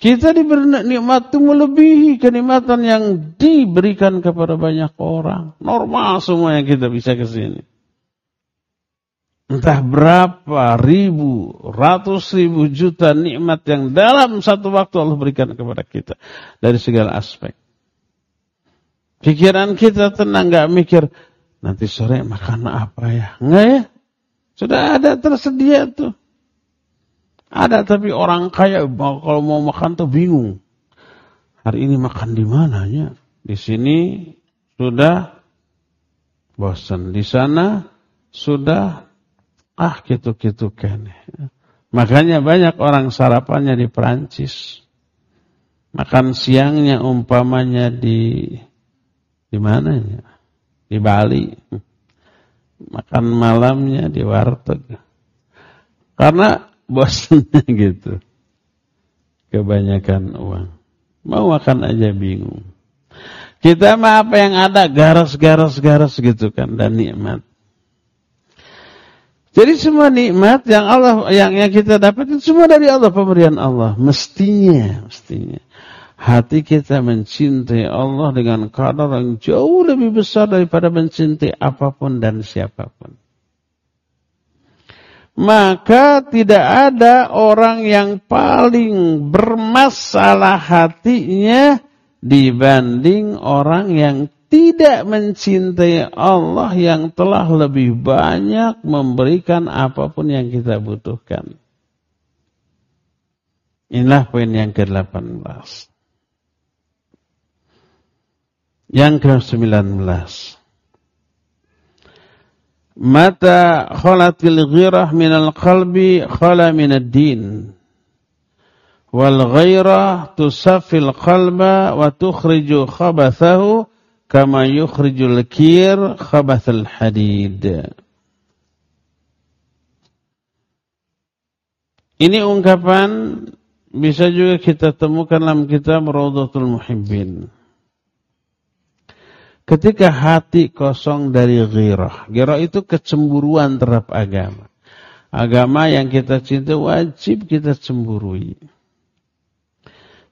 Kita diberi nikmat itu melebihi kenikmatan yang diberikan kepada banyak orang. Normal semua yang kita bisa ke sini. Entah berapa ribu, ratus ribu juta nikmat yang dalam satu waktu Allah berikan kepada kita. Dari segala aspek. Pikiran kita tenang, gak mikir, nanti sore makan apa ya? Enggak ya? Sudah ada tersedia tuh. Ada tapi orang kaya kalau mau makan tuh bingung. Hari ini makan di mananya? Di sini sudah bosan. Di sana sudah ah gitu-gitu kan. Makanya banyak orang sarapannya di Perancis. Makan siangnya umpamanya di di mana ya? Di Bali. Makan malamnya di warteg. Karena bosnya gitu. Kebanyakan uang. Mau makan aja bingung. Kita mah apa yang ada garas-garas-garas gitu kan dan nikmat. Jadi semua nikmat yang Allah yang yang kita dapat itu semua dari Allah pemberian Allah mestinya mestinya hati kita mencintai Allah dengan kadar yang jauh lebih besar daripada mencintai apa pun dan siapa pun maka tidak ada orang yang paling bermasalah hatinya dibanding orang yang tidak mencintai Allah yang telah lebih banyak memberikan apa pun yang kita butuhkan. Inilah poin yang ke-18. Yang ke-19. Mata khalatil ghirah minal qalbi khala minad din. Wal ghairah tusafil qalba wa tukhriju khabathahu kama yukhrijul kir khabathal hadid. Ini ungkapan bisa juga kita temukan dalam kitab Rawdatul Muhibbin. Ketika hati kosong dari ghirah. Ghirah itu kecemburuan terhadap agama. Agama yang kita cinta wajib kita cemburui.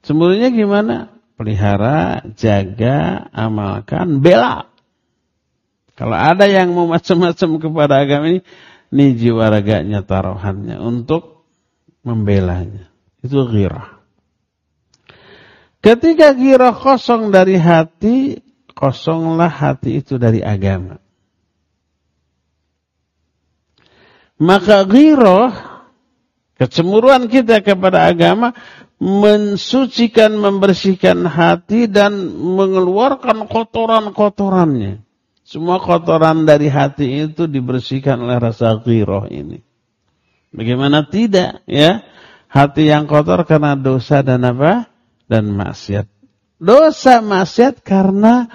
Cemburunya gimana? Pelihara, jaga, amalkan, bela. Kalau ada yang mau macam-macam kepada agama ini, ini jiwa raganya taruhannya untuk membelanya. Itu ghirah. Ketika ghirah kosong dari hati, kosonglah hati itu dari agama. Maka giroh, kecemburuan kita kepada agama, mensucikan, membersihkan hati dan mengeluarkan kotoran-kotorannya. Semua kotoran dari hati itu dibersihkan oleh rasa giroh ini. Bagaimana tidak ya? Hati yang kotor karena dosa dan apa? Dan maksiat. Dosa maksiat karena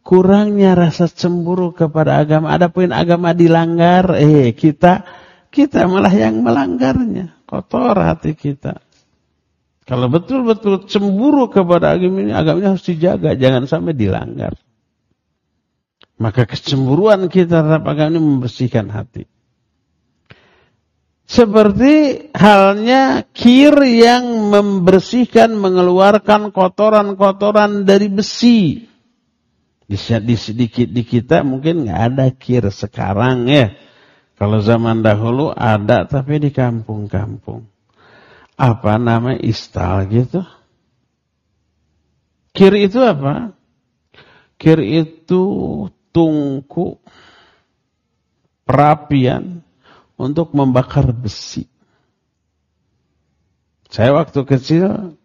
kurangnya rasa cemburu kepada agama. Ada poin agama dilanggar, eh kita kita malah yang melanggarnya. Kotor hati kita. Kalau betul-betul cemburu kepada agama ini, agamanya harus dijaga, jangan sampai dilanggar. Maka kecemburuan kita terhadap agama ini membersihkan hati. Seperti halnya kir yang membersihkan, mengeluarkan kotoran-kotoran dari besi. Di, di, sedikit di kita mungkin nggak ada kir sekarang ya. Kalau zaman dahulu ada tapi di kampung-kampung. Apa nama istal gitu? Kir itu apa? Kir itu tungku perapian untuk membakar besi. Saya waktu kecil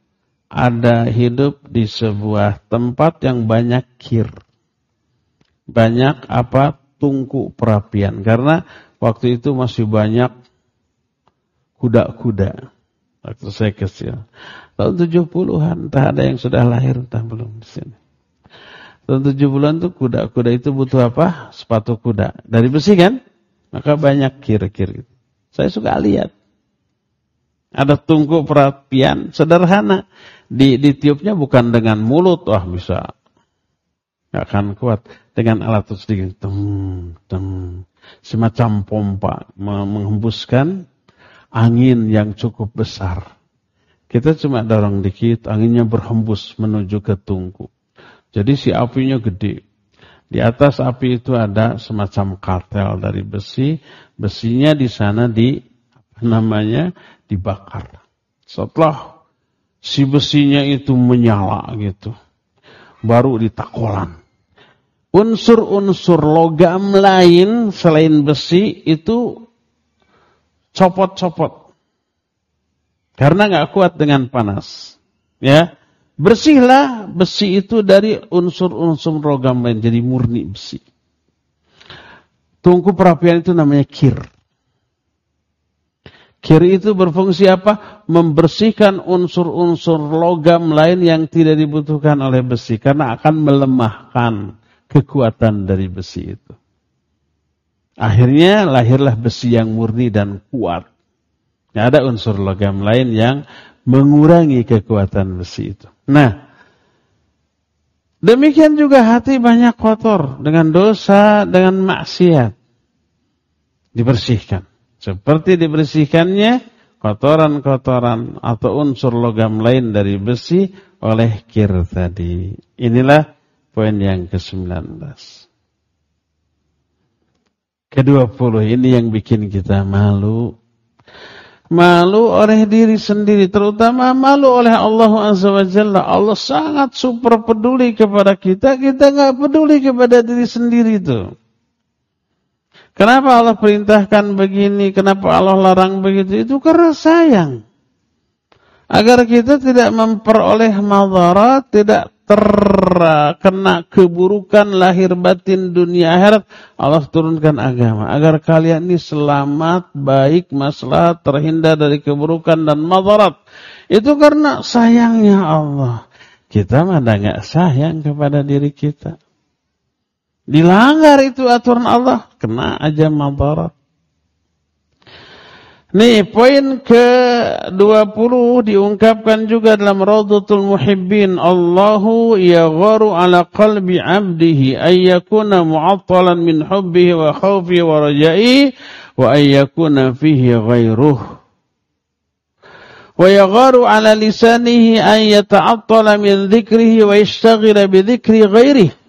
ada hidup di sebuah tempat yang banyak kir banyak apa tungku perapian karena waktu itu masih banyak kuda-kuda. Waktu saya kecil. Tahun 70-an, entah ada yang sudah lahir, entah belum di sini. Tahun 70-an tuh kuda-kuda itu butuh apa? Sepatu kuda. Dari besi kan? Maka banyak kir-kir. Saya suka lihat. Ada tungku perapian sederhana. Di, ditiupnya bukan dengan mulut. Wah bisa. Gak akan kuat. Dengan alat sedikit. Tem, tem. Semacam pompa. Menghembuskan angin yang cukup besar. Kita cuma dorong dikit, anginnya berhembus menuju ke tungku. Jadi si apinya gede. Di atas api itu ada semacam kartel dari besi. Besinya di sana di apa namanya dibakar. Setelah si besinya itu menyala gitu, baru ditakolan. Unsur-unsur logam lain selain besi itu copot-copot. Karena nggak kuat dengan panas. Ya, bersihlah besi itu dari unsur-unsur logam lain jadi murni besi. Tungku perapian itu namanya kir. Kir itu berfungsi apa? Membersihkan unsur-unsur logam lain yang tidak dibutuhkan oleh besi karena akan melemahkan kekuatan dari besi itu. Akhirnya lahirlah besi yang murni dan kuat. Tidak ada unsur logam lain yang mengurangi kekuatan besi itu. Nah, demikian juga hati banyak kotor dengan dosa, dengan maksiat. Dibersihkan. Seperti dibersihkannya kotoran-kotoran atau unsur logam lain dari besi oleh kir tadi. Inilah poin yang ke-19. Ke-20 ini yang bikin kita malu. Malu oleh diri sendiri, terutama malu oleh Allah Azza wa Jalla. Allah sangat super peduli kepada kita, kita nggak peduli kepada diri sendiri itu. Kenapa Allah perintahkan begini, kenapa Allah larang begitu? Itu karena sayang. Agar kita tidak memperoleh madarat, tidak terkena keburukan lahir batin dunia akhirat, Allah turunkan agama agar kalian ini selamat, baik, masalah, terhindar dari keburukan dan madarat. Itu karena sayangnya Allah. Kita mana nggak sayang kepada diri kita. Dilanggar itu aturan Allah, kena aja madarat. Nih poin ke-20 diungkapkan juga dalam Raudhatul Muhibbin. Allahu yagharu ala qalbi 'abdihi ay yakuna mu'attalan min hubbihi wa khawfihi wa raja'ihi wa ay yakuna fihi ghairuh. Wa yagharu ala lisanihi an yata'attala min dhikrihi wa yashtaghila bi dhikri ghairihi.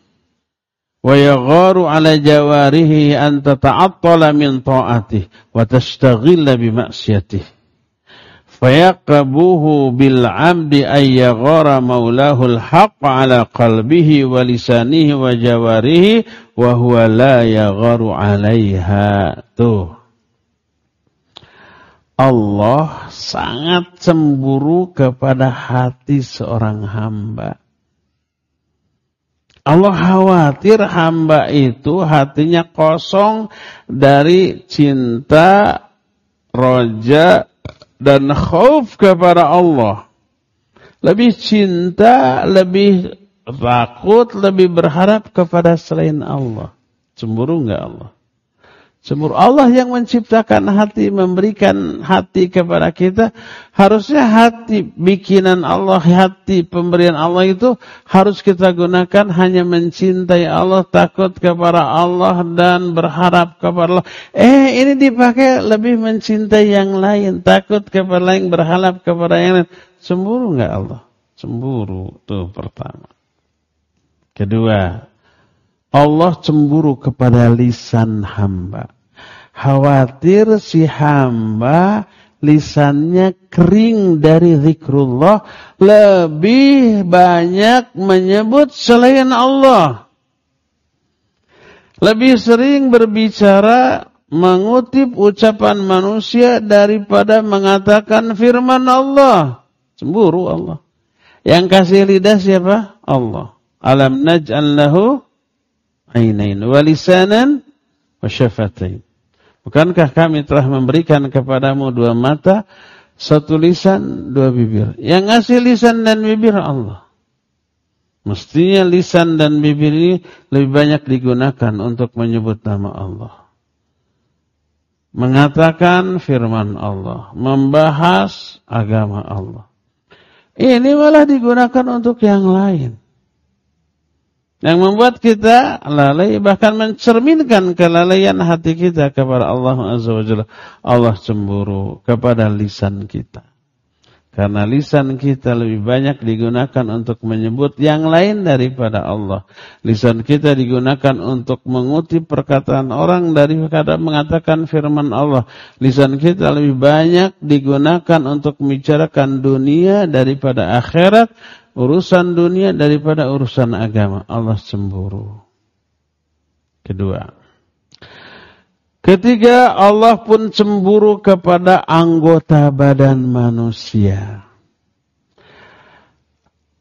wa yagharu ala jawarihi an tata'attala min ta'atih wa tashtaghilla bi ma'siyatihi fayaqabuhu bil amdi ay yaghara maulahu al haqq ala qalbihi wa lisanihi wa jawarihi wa huwa la yagharu alaiha tuh. Allah sangat cemburu kepada hati seorang hamba. Allah khawatir hamba itu hatinya kosong dari cinta, roja, dan khauf kepada Allah. Lebih cinta, lebih takut, lebih berharap kepada selain Allah. Cemburu enggak Allah? Cemburu Allah yang menciptakan hati, memberikan hati kepada kita. Harusnya hati bikinan Allah, hati pemberian Allah itu harus kita gunakan hanya mencintai Allah, takut kepada Allah dan berharap kepada Allah. Eh ini dipakai lebih mencintai yang lain, takut kepada lain, berharap kepada yang lain. Cemburu enggak Allah? Cemburu, itu pertama. Kedua, Allah cemburu kepada lisan hamba khawatir si hamba lisannya kering dari zikrullah. Lebih banyak menyebut selain Allah. Lebih sering berbicara mengutip ucapan manusia daripada mengatakan firman Allah. Cemburu Allah. Yang kasih lidah siapa? Allah. Alam naj'al lahu ainain wa lisanan wa syafatain Bukankah kami telah memberikan kepadamu dua mata, satu lisan, dua bibir. Yang ngasih lisan dan bibir Allah. Mestinya lisan dan bibir ini lebih banyak digunakan untuk menyebut nama Allah. Mengatakan firman Allah. Membahas agama Allah. Ini malah digunakan untuk yang lain. Yang membuat kita lalai bahkan mencerminkan kelalaian hati kita kepada Allah Azza wa Jalla. Allah cemburu kepada lisan kita. Karena lisan kita lebih banyak digunakan untuk menyebut yang lain daripada Allah. Lisan kita digunakan untuk mengutip perkataan orang daripada mengatakan firman Allah. Lisan kita lebih banyak digunakan untuk membicarakan dunia daripada akhirat urusan dunia daripada urusan agama. Allah cemburu. Kedua. Ketiga, Allah pun cemburu kepada anggota badan manusia.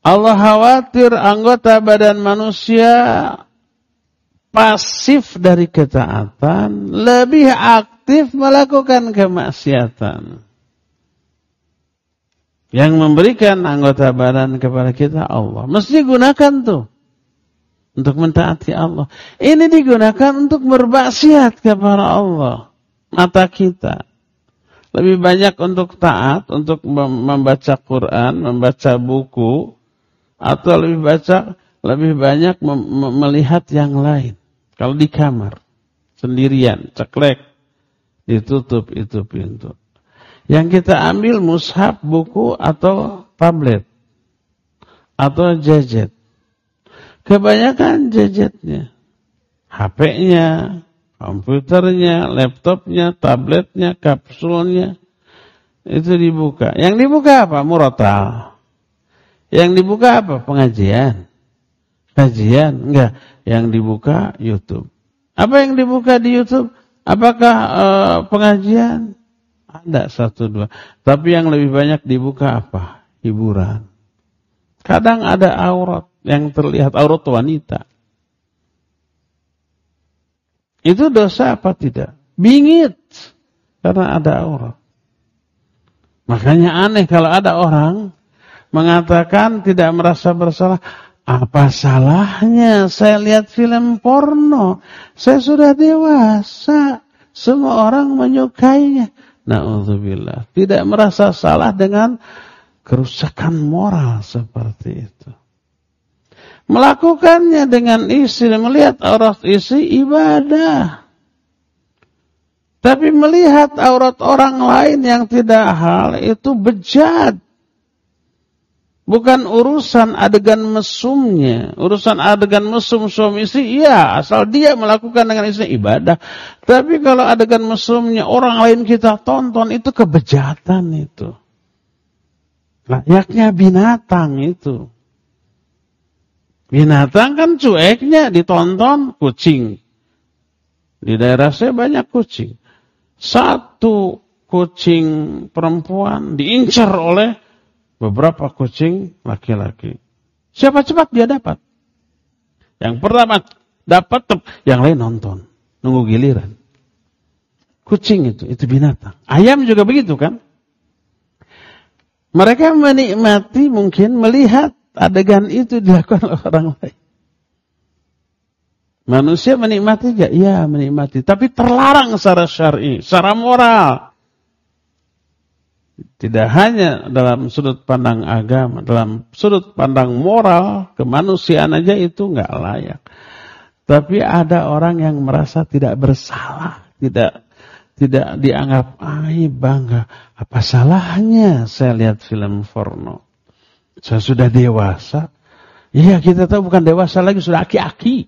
Allah khawatir anggota badan manusia pasif dari ketaatan, lebih aktif melakukan kemaksiatan. Yang memberikan anggota badan kepada kita Allah. Mesti gunakan tuh. Untuk mentaati Allah. Ini digunakan untuk berbaksiat kepada Allah. Mata kita. Lebih banyak untuk taat, untuk membaca Quran, membaca buku. Atau lebih baca, lebih banyak melihat yang lain. Kalau di kamar. Sendirian, ceklek. Ditutup itu pintu. Yang kita ambil mushaf, buku atau tablet atau gadget. Kebanyakan gadgetnya. HP-nya, komputernya, laptopnya, tabletnya, kapsulnya. Itu dibuka. Yang dibuka apa? Murotal. Yang dibuka apa? Pengajian. Kajian. Enggak. Yang dibuka YouTube. Apa yang dibuka di YouTube? Apakah uh, pengajian? Ada satu dua. Tapi yang lebih banyak dibuka apa? Hiburan. Kadang ada aurat yang terlihat aurat wanita. Itu dosa apa tidak? Bingit. Karena ada aurat. Makanya aneh kalau ada orang mengatakan tidak merasa bersalah. Apa salahnya saya lihat film porno? Saya sudah dewasa. Semua orang menyukainya. Na'udzubillah. Tidak merasa salah dengan kerusakan moral seperti itu. Melakukannya dengan istri, melihat aurat istri ibadah. Tapi melihat aurat orang lain yang tidak hal itu bejat. Bukan urusan adegan mesumnya. Urusan adegan mesum suami istri, iya asal dia melakukan dengan istri ibadah. Tapi kalau adegan mesumnya orang lain kita tonton, itu kebejatan itu. Layaknya binatang itu. Binatang kan cueknya ditonton kucing. Di daerah saya banyak kucing. Satu kucing perempuan diincar oleh beberapa kucing laki-laki. Siapa cepat dia dapat. Yang pertama dapat, yang lain nonton. Nunggu giliran. Kucing itu, itu binatang. Ayam juga begitu kan? Mereka menikmati mungkin melihat adegan itu dilakukan oleh orang lain. Manusia menikmati gak? Iya menikmati. Tapi terlarang secara syar'i, secara moral. Tidak hanya dalam sudut pandang agama, dalam sudut pandang moral, kemanusiaan aja itu nggak layak. Tapi ada orang yang merasa tidak bersalah, tidak tidak dianggap aib, bangga. Apa salahnya saya lihat film porno? Saya sudah dewasa. Iya kita tahu bukan dewasa lagi, sudah aki-aki.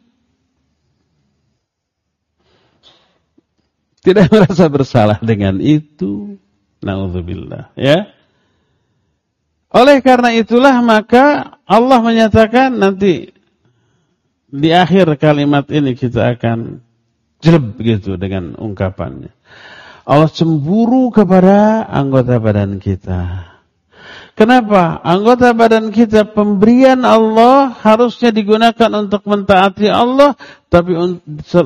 Tidak merasa bersalah dengan itu. Nauzubillah, ya. Oleh karena itulah maka Allah menyatakan nanti di akhir kalimat ini kita akan jeleb gitu dengan ungkapannya. Allah cemburu kepada anggota badan kita. Kenapa? Anggota badan kita pemberian Allah harusnya digunakan untuk mentaati Allah, tapi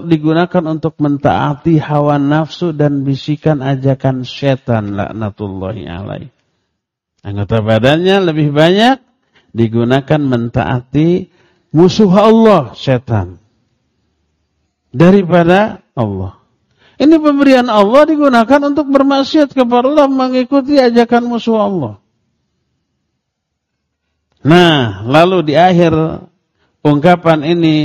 digunakan untuk mentaati hawa nafsu dan bisikan ajakan setan laknatullahi alaih. Anggota badannya lebih banyak digunakan mentaati musuh Allah, setan. Daripada Allah. Ini pemberian Allah digunakan untuk bermaksiat kepada Allah mengikuti ajakan musuh Allah. Nah, lalu di akhir ungkapan ini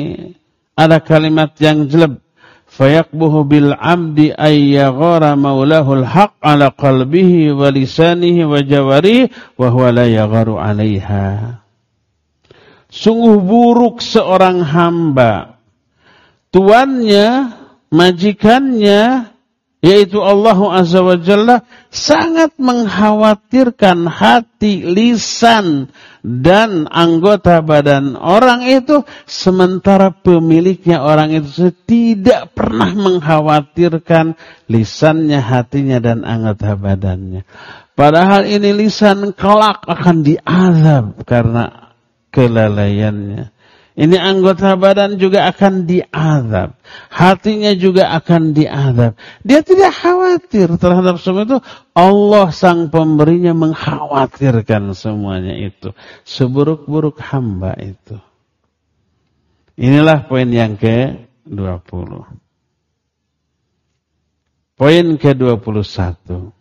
ada kalimat yang jelek. Fayaqbuhu bil amdi ay yaghara maulahu al-haq ala qalbihi wa lisanihi wa jawarihi wa huwa la yagharu 'alaiha. Sungguh buruk seorang hamba. Tuannya, majikannya yaitu Allah Azza wa Jalla sangat mengkhawatirkan hati, lisan dan anggota badan orang itu sementara pemiliknya orang itu tidak pernah mengkhawatirkan lisannya, hatinya dan anggota badannya. Padahal ini lisan kelak akan diazab karena kelalaiannya. Ini anggota badan juga akan diadab. Hatinya juga akan diadab. Dia tidak khawatir terhadap semua itu. Allah sang pemberinya mengkhawatirkan semuanya itu. Seburuk-buruk hamba itu. Inilah poin yang ke-20. Poin ke-21.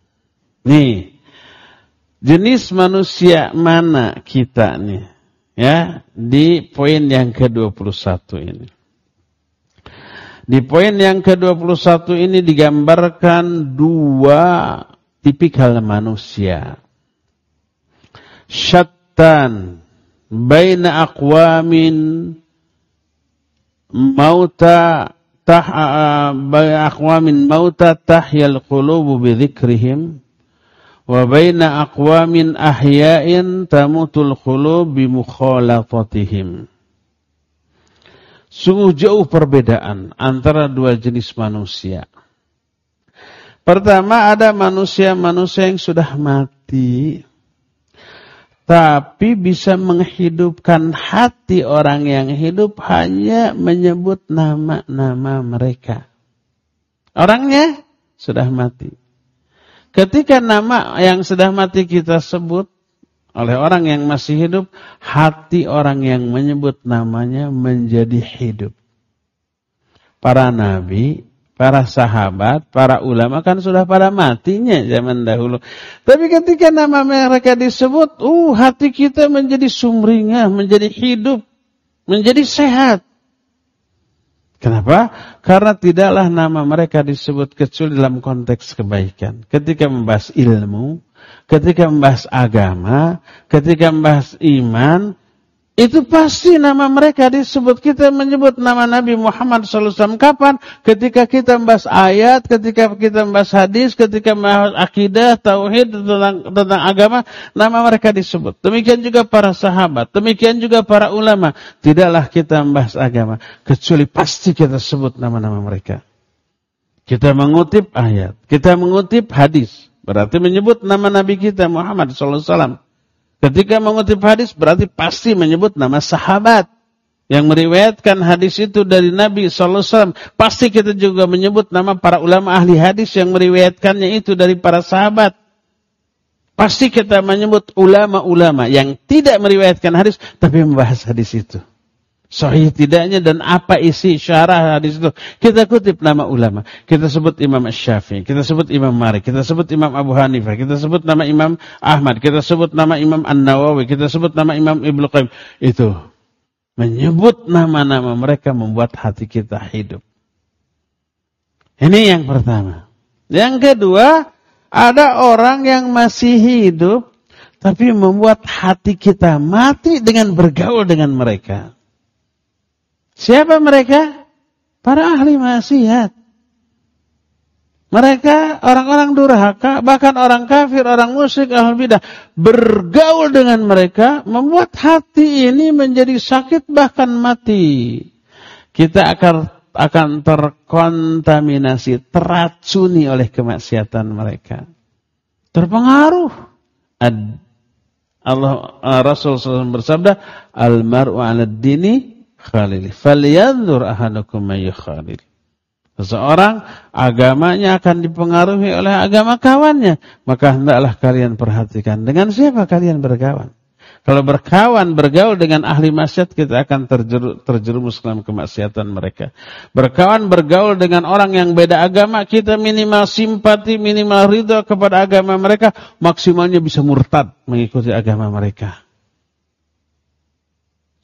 Nih. Jenis manusia mana kita nih? Ya di poin yang ke-21 ini. Di poin yang ke-21 ini digambarkan dua tipikal manusia. Syattan baina aqwamin mauta tah aqwamin mauta tahyal qulubu bi dzikrihim wa baina aqwamin ahya'in tamutul khulub bi mukhalatatihim. Sungguh jauh perbedaan antara dua jenis manusia. Pertama ada manusia-manusia yang sudah mati tapi bisa menghidupkan hati orang yang hidup hanya menyebut nama-nama mereka. Orangnya sudah mati. Ketika nama yang sudah mati kita sebut oleh orang yang masih hidup, hati orang yang menyebut namanya menjadi hidup. Para nabi, para sahabat, para ulama kan sudah pada matinya zaman dahulu. Tapi ketika nama mereka disebut, uh hati kita menjadi sumringah, menjadi hidup, menjadi sehat. Kenapa? Karena tidaklah nama mereka disebut kecuali dalam konteks kebaikan. Ketika membahas ilmu, ketika membahas agama, ketika membahas iman, itu pasti nama mereka disebut. Kita menyebut nama Nabi Muhammad SAW. Kapan? Ketika kita membahas ayat, ketika kita membahas hadis, ketika membahas akidah, tauhid, tentang, tentang agama, nama mereka disebut. Demikian juga para sahabat. Demikian juga para ulama. Tidaklah kita membahas agama. Kecuali pasti kita sebut nama-nama mereka. Kita mengutip ayat. Kita mengutip hadis. Berarti menyebut nama Nabi kita Muhammad SAW. Ketika mengutip hadis berarti pasti menyebut nama sahabat. Yang meriwayatkan hadis itu dari Nabi SAW. Pasti kita juga menyebut nama para ulama ahli hadis yang meriwayatkannya itu dari para sahabat. Pasti kita menyebut ulama-ulama yang tidak meriwayatkan hadis tapi membahas hadis itu. Sahih tidaknya dan apa isi syarah hadis itu. Kita kutip nama ulama. Kita sebut Imam Syafi'i, kita sebut Imam Malik, kita sebut Imam Abu Hanifah, kita sebut nama Imam Ahmad, kita sebut nama Imam An-Nawawi, kita sebut nama Imam Ibnu Qayyim. Itu menyebut nama-nama mereka membuat hati kita hidup. Ini yang pertama. Yang kedua, ada orang yang masih hidup tapi membuat hati kita mati dengan bergaul dengan mereka. Siapa mereka? Para ahli maksiat. Mereka orang-orang durhaka, bahkan orang kafir, orang musyrik, ahli bidah. Bergaul dengan mereka, membuat hati ini menjadi sakit bahkan mati. Kita akan akan terkontaminasi, teracuni oleh kemaksiatan mereka. Terpengaruh. Ad, Allah uh, Rasul SAW bersabda, "Al-mar'u 'ala dini khalili. Falyanzur ahadukum may khalil." Seseorang agamanya akan dipengaruhi oleh agama kawannya, maka hendaklah kalian perhatikan dengan siapa kalian berkawan. Kalau berkawan, bergaul dengan ahli maksiat, kita akan terjeru, terjerumus dalam kemaksiatan mereka. Berkawan, bergaul dengan orang yang beda agama, kita minimal simpati, minimal ridho kepada agama mereka, maksimalnya bisa murtad mengikuti agama mereka.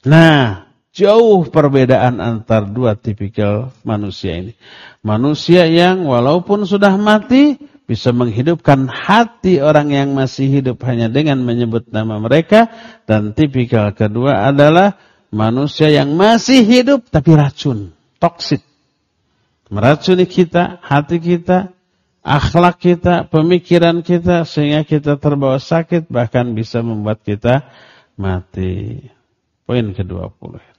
Nah, jauh perbedaan antar dua tipikal manusia ini. Manusia yang walaupun sudah mati, bisa menghidupkan hati orang yang masih hidup hanya dengan menyebut nama mereka dan tipikal kedua adalah manusia yang masih hidup tapi racun, toksik. Meracuni kita, hati kita, akhlak kita, pemikiran kita sehingga kita terbawa sakit bahkan bisa membuat kita mati. Poin ke-20.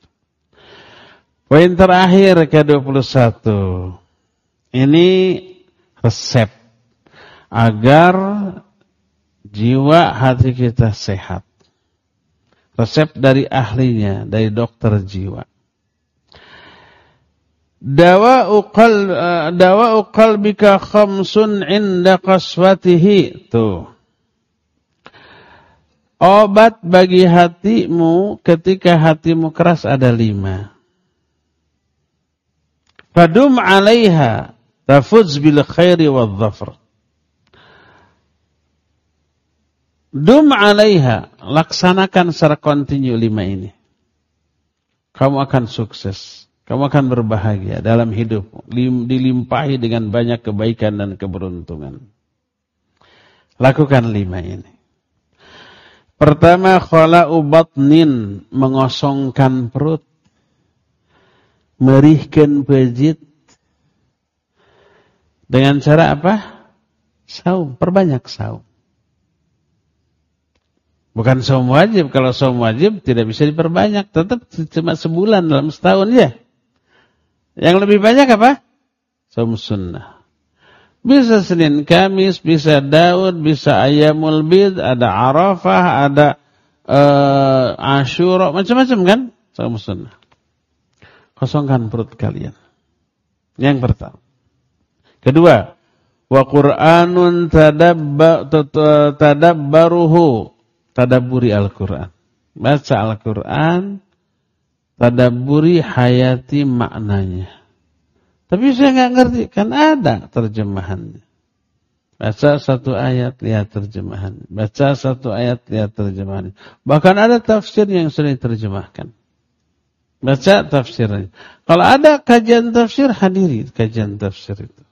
Poin terakhir ke-21. Ini resep agar jiwa hati kita sehat. Resep dari ahlinya, dari dokter jiwa. Dawa uqal uh, dawa qalbika khamsun inda qaswatihi. Tuh. Obat bagi hatimu ketika hatimu keras ada lima. Fadum alaiha tafuz bil khairi wal dhafr. Dum alaiha, laksanakan secara kontinu lima ini. Kamu akan sukses. Kamu akan berbahagia dalam hidup. Dilimpahi dengan banyak kebaikan dan keberuntungan. Lakukan lima ini. Pertama, khala'u batnin, mengosongkan perut. Merihkan pejit. Dengan cara apa? Saum, perbanyak saum. Bukan saum wajib. Kalau saum wajib tidak bisa diperbanyak. Tetap cuma sebulan dalam setahun ya. Yang lebih banyak apa? Saum sunnah. Bisa Senin Kamis, bisa Daud, bisa Ayamul Bid, ada Arafah, ada uh, Ashura, macam-macam kan? Saum sunnah. Kosongkan perut kalian. Yang pertama. Kedua, wa Qur'anun tadabbaruhu tadaburi Al-Quran. Baca Al-Quran, tadaburi hayati maknanya. Tapi saya nggak ngerti, kan ada terjemahannya. Baca satu ayat, lihat terjemahan. Baca satu ayat, lihat terjemahan. Bahkan ada tafsir yang sering terjemahkan. Baca tafsirnya. Kalau ada kajian tafsir, hadiri kajian tafsir itu.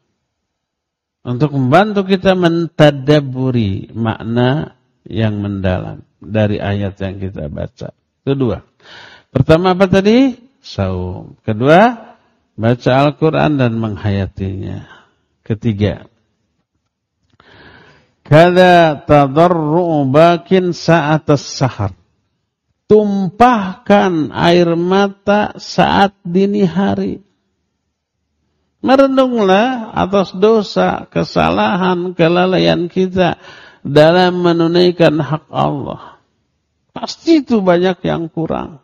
Untuk membantu kita mentadaburi makna yang mendalam dari ayat yang kita baca. Kedua. Pertama apa tadi? Saum. Kedua, baca Al-Quran dan menghayatinya. Ketiga. Kada tadarru'u bakin saat sahar. Tumpahkan air mata saat dini hari. Merenunglah atas dosa, kesalahan, kelalaian kita dalam menunaikan hak Allah. Pasti itu banyak yang kurang.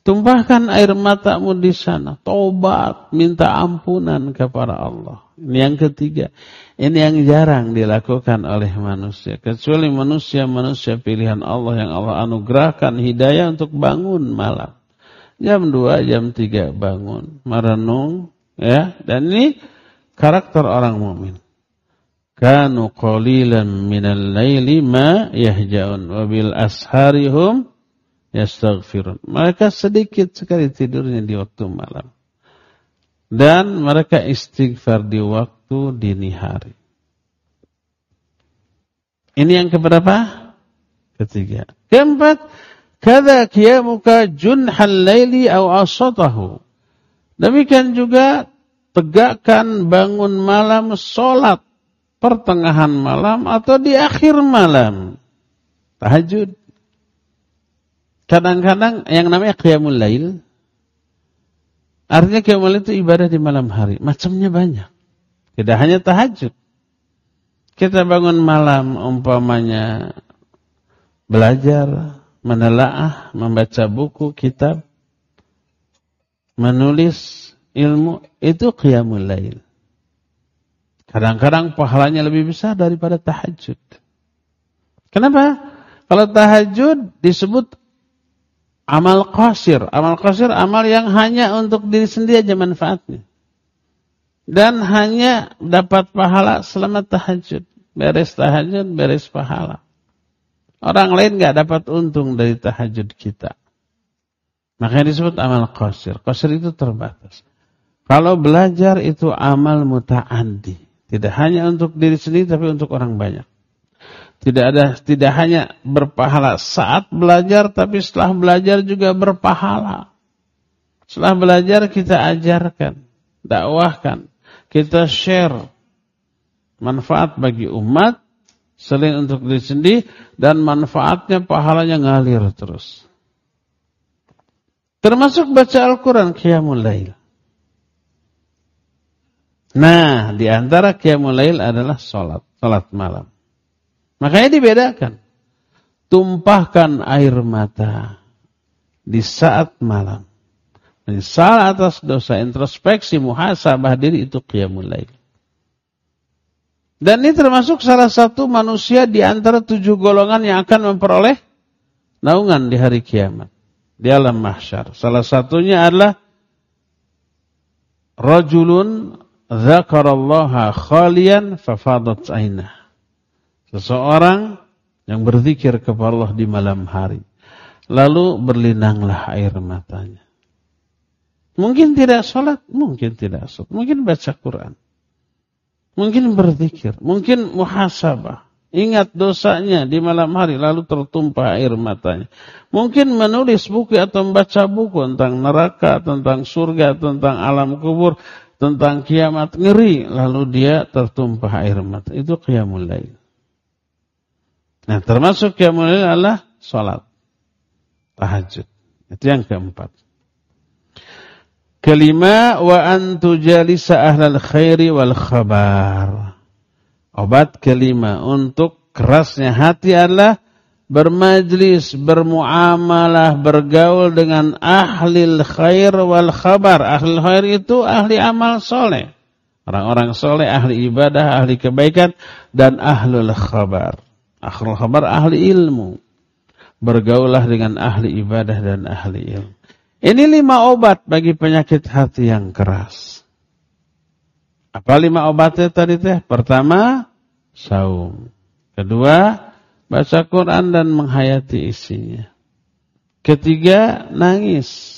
Tumpahkan air matamu di sana. Tobat, minta ampunan kepada Allah. Ini yang ketiga. Ini yang jarang dilakukan oleh manusia. Kecuali manusia-manusia pilihan Allah yang Allah anugerahkan hidayah untuk bangun malam. Jam 2, jam 3 bangun. Merenung. ya Dan ini karakter orang mukmin kanu qalilan minal laili ma yahjaun wa bil asharihum yastaghfirun. Mereka sedikit sekali tidurnya di waktu malam. Dan mereka istighfar di waktu dini hari. Ini yang keberapa? Ketiga. Keempat, kada qiyamuka junhal laili aw asatahu. Demikian juga tegakkan bangun malam solat pertengahan malam atau di akhir malam. Tahajud. Kadang-kadang yang namanya qiyamul lail artinya qiyamul lail itu ibadah di malam hari. Macamnya banyak. Tidak hanya tahajud. Kita bangun malam umpamanya belajar, menelaah, membaca buku, kitab, menulis ilmu, itu qiyamul lail. Kadang-kadang pahalanya lebih besar daripada tahajud. Kenapa? Kalau tahajud disebut amal qasir. Amal qasir amal yang hanya untuk diri sendiri aja manfaatnya. Dan hanya dapat pahala selama tahajud. Beres tahajud, beres pahala. Orang lain nggak dapat untung dari tahajud kita. Makanya disebut amal qasir. Qasir itu terbatas. Kalau belajar itu amal muta'addi. Tidak hanya untuk diri sendiri tapi untuk orang banyak. Tidak ada tidak hanya berpahala saat belajar tapi setelah belajar juga berpahala. Setelah belajar kita ajarkan, dakwahkan, kita share manfaat bagi umat selain untuk diri sendiri dan manfaatnya pahalanya ngalir terus. Termasuk baca Al-Quran Qiyamul Lail. Nah, di antara Qiyamul Lail adalah sholat, sholat malam. Makanya dibedakan. Tumpahkan air mata di saat malam. Menyesal atas dosa introspeksi muhasabah diri itu Qiyamul Lail. Dan ini termasuk salah satu manusia di antara tujuh golongan yang akan memperoleh naungan di hari kiamat. Di alam mahsyar. Salah satunya adalah rajulun zakarallaha khalian fafadat ainah. Seseorang yang berzikir kepada Allah di malam hari. Lalu berlinanglah air matanya. Mungkin tidak sholat, mungkin tidak sholat. Mungkin baca Quran. Mungkin berzikir, mungkin muhasabah. Ingat dosanya di malam hari lalu tertumpah air matanya. Mungkin menulis buku atau membaca buku tentang neraka, tentang surga, tentang alam kubur, tentang kiamat ngeri lalu dia tertumpah air mata. Itu qiyamul. Nah, termasuk qiyamul lail adalah salat. Tahajud. Itu yang keempat. Kelima wa antujalisa ahlal khairi wal khabar. Obat kelima untuk kerasnya hati adalah bermajlis, bermuamalah, bergaul dengan ahli khair wal khabar. Ahli khair itu ahli amal soleh. Orang-orang soleh, ahli ibadah, ahli kebaikan, dan ahlul khabar. Ahlul khabar ahli ilmu. Bergaulah dengan ahli ibadah dan ahli ilmu. Ini lima obat bagi penyakit hati yang keras. Apa lima obatnya tadi teh? Pertama, saum. Kedua, baca Quran dan menghayati isinya. Ketiga, nangis.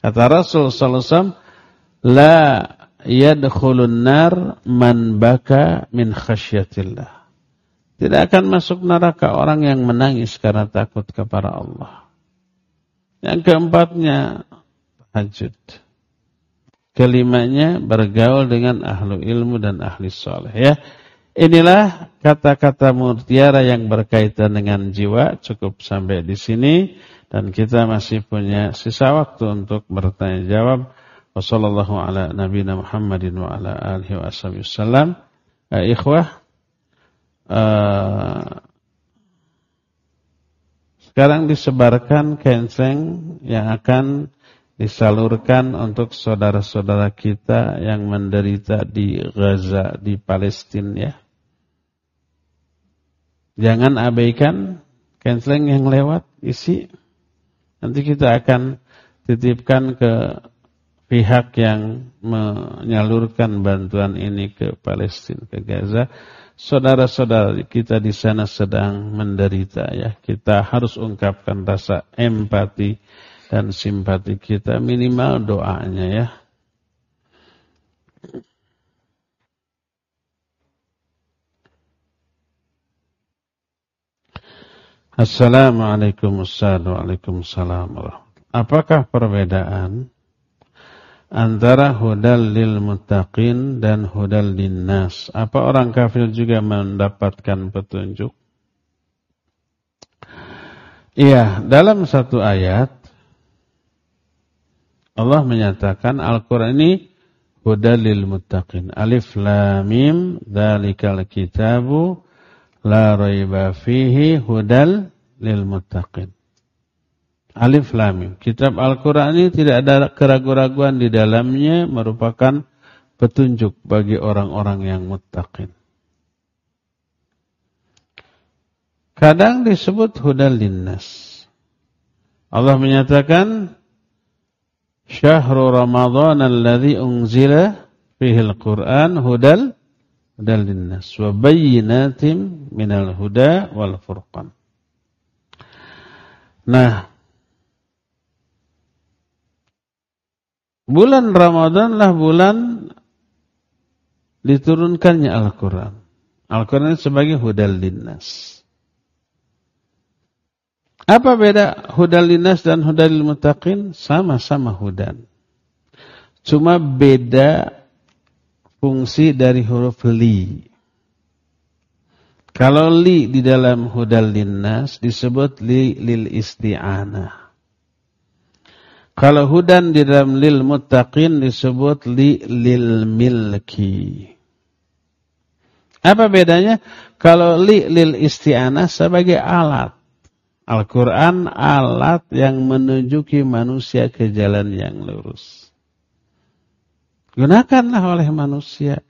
Kata Rasul sallallahu alaihi wasallam, la yadkhulun nar man baka min khasyatillah. Tidak akan masuk neraka orang yang menangis karena takut kepada Allah. Yang keempatnya tahajud. Kelimanya bergaul dengan ahlu ilmu dan ahli soleh. Ya, inilah kata-kata mutiara yang berkaitan dengan jiwa. Cukup sampai di sini dan kita masih punya sisa waktu untuk bertanya jawab. Wassalamualaikum ala nabiyina Muhammadin wa ala alihi wa sallam. Eh, ikhwah, uh, sekarang disebarkan kenseng yang akan disalurkan untuk saudara-saudara kita yang menderita di Gaza, di Palestina ya. Jangan abaikan kenseng yang lewat isi. Nanti kita akan titipkan ke pihak yang menyalurkan bantuan ini ke Palestina, ke Gaza saudara-saudara kita di sana sedang menderita ya. Kita harus ungkapkan rasa empati dan simpati kita minimal doanya ya. Assalamualaikum warahmatullahi Apakah perbedaan antara hudal lil muttaqin dan hudal linnas. Apa orang kafir juga mendapatkan petunjuk? Iya, dalam satu ayat Allah menyatakan Al-Qur'an ini hudal lil muttaqin. Alif lam mim dzalikal kitabu la raiba fihi hudal lil muttaqin. Alif Lam. Kitab Al-Qur'an ini tidak ada keraguan-raguan di dalamnya merupakan petunjuk bagi orang-orang yang muttaqin. Kadang disebut hudal linnas. Allah menyatakan Syahrul Ramadan alladhi unzila fihil Qur'an hudal hudal linnas wa bayyinatim minal huda wal furqan. Nah, bulan Ramadanlah bulan diturunkannya Al-Quran. Al-Quran sebagai hudal linnas. Apa beda hudal linnas dan hudal mutaqin? Sama-sama hudan. Cuma beda fungsi dari huruf li. Kalau li di dalam hudal linnas disebut li lil isti'anah. Kalau hudan di dalam lil muttaqin disebut li lil milki. Apa bedanya? Kalau li lil isti'anah sebagai alat. Al-Quran alat yang menunjuki manusia ke jalan yang lurus. Gunakanlah oleh manusia.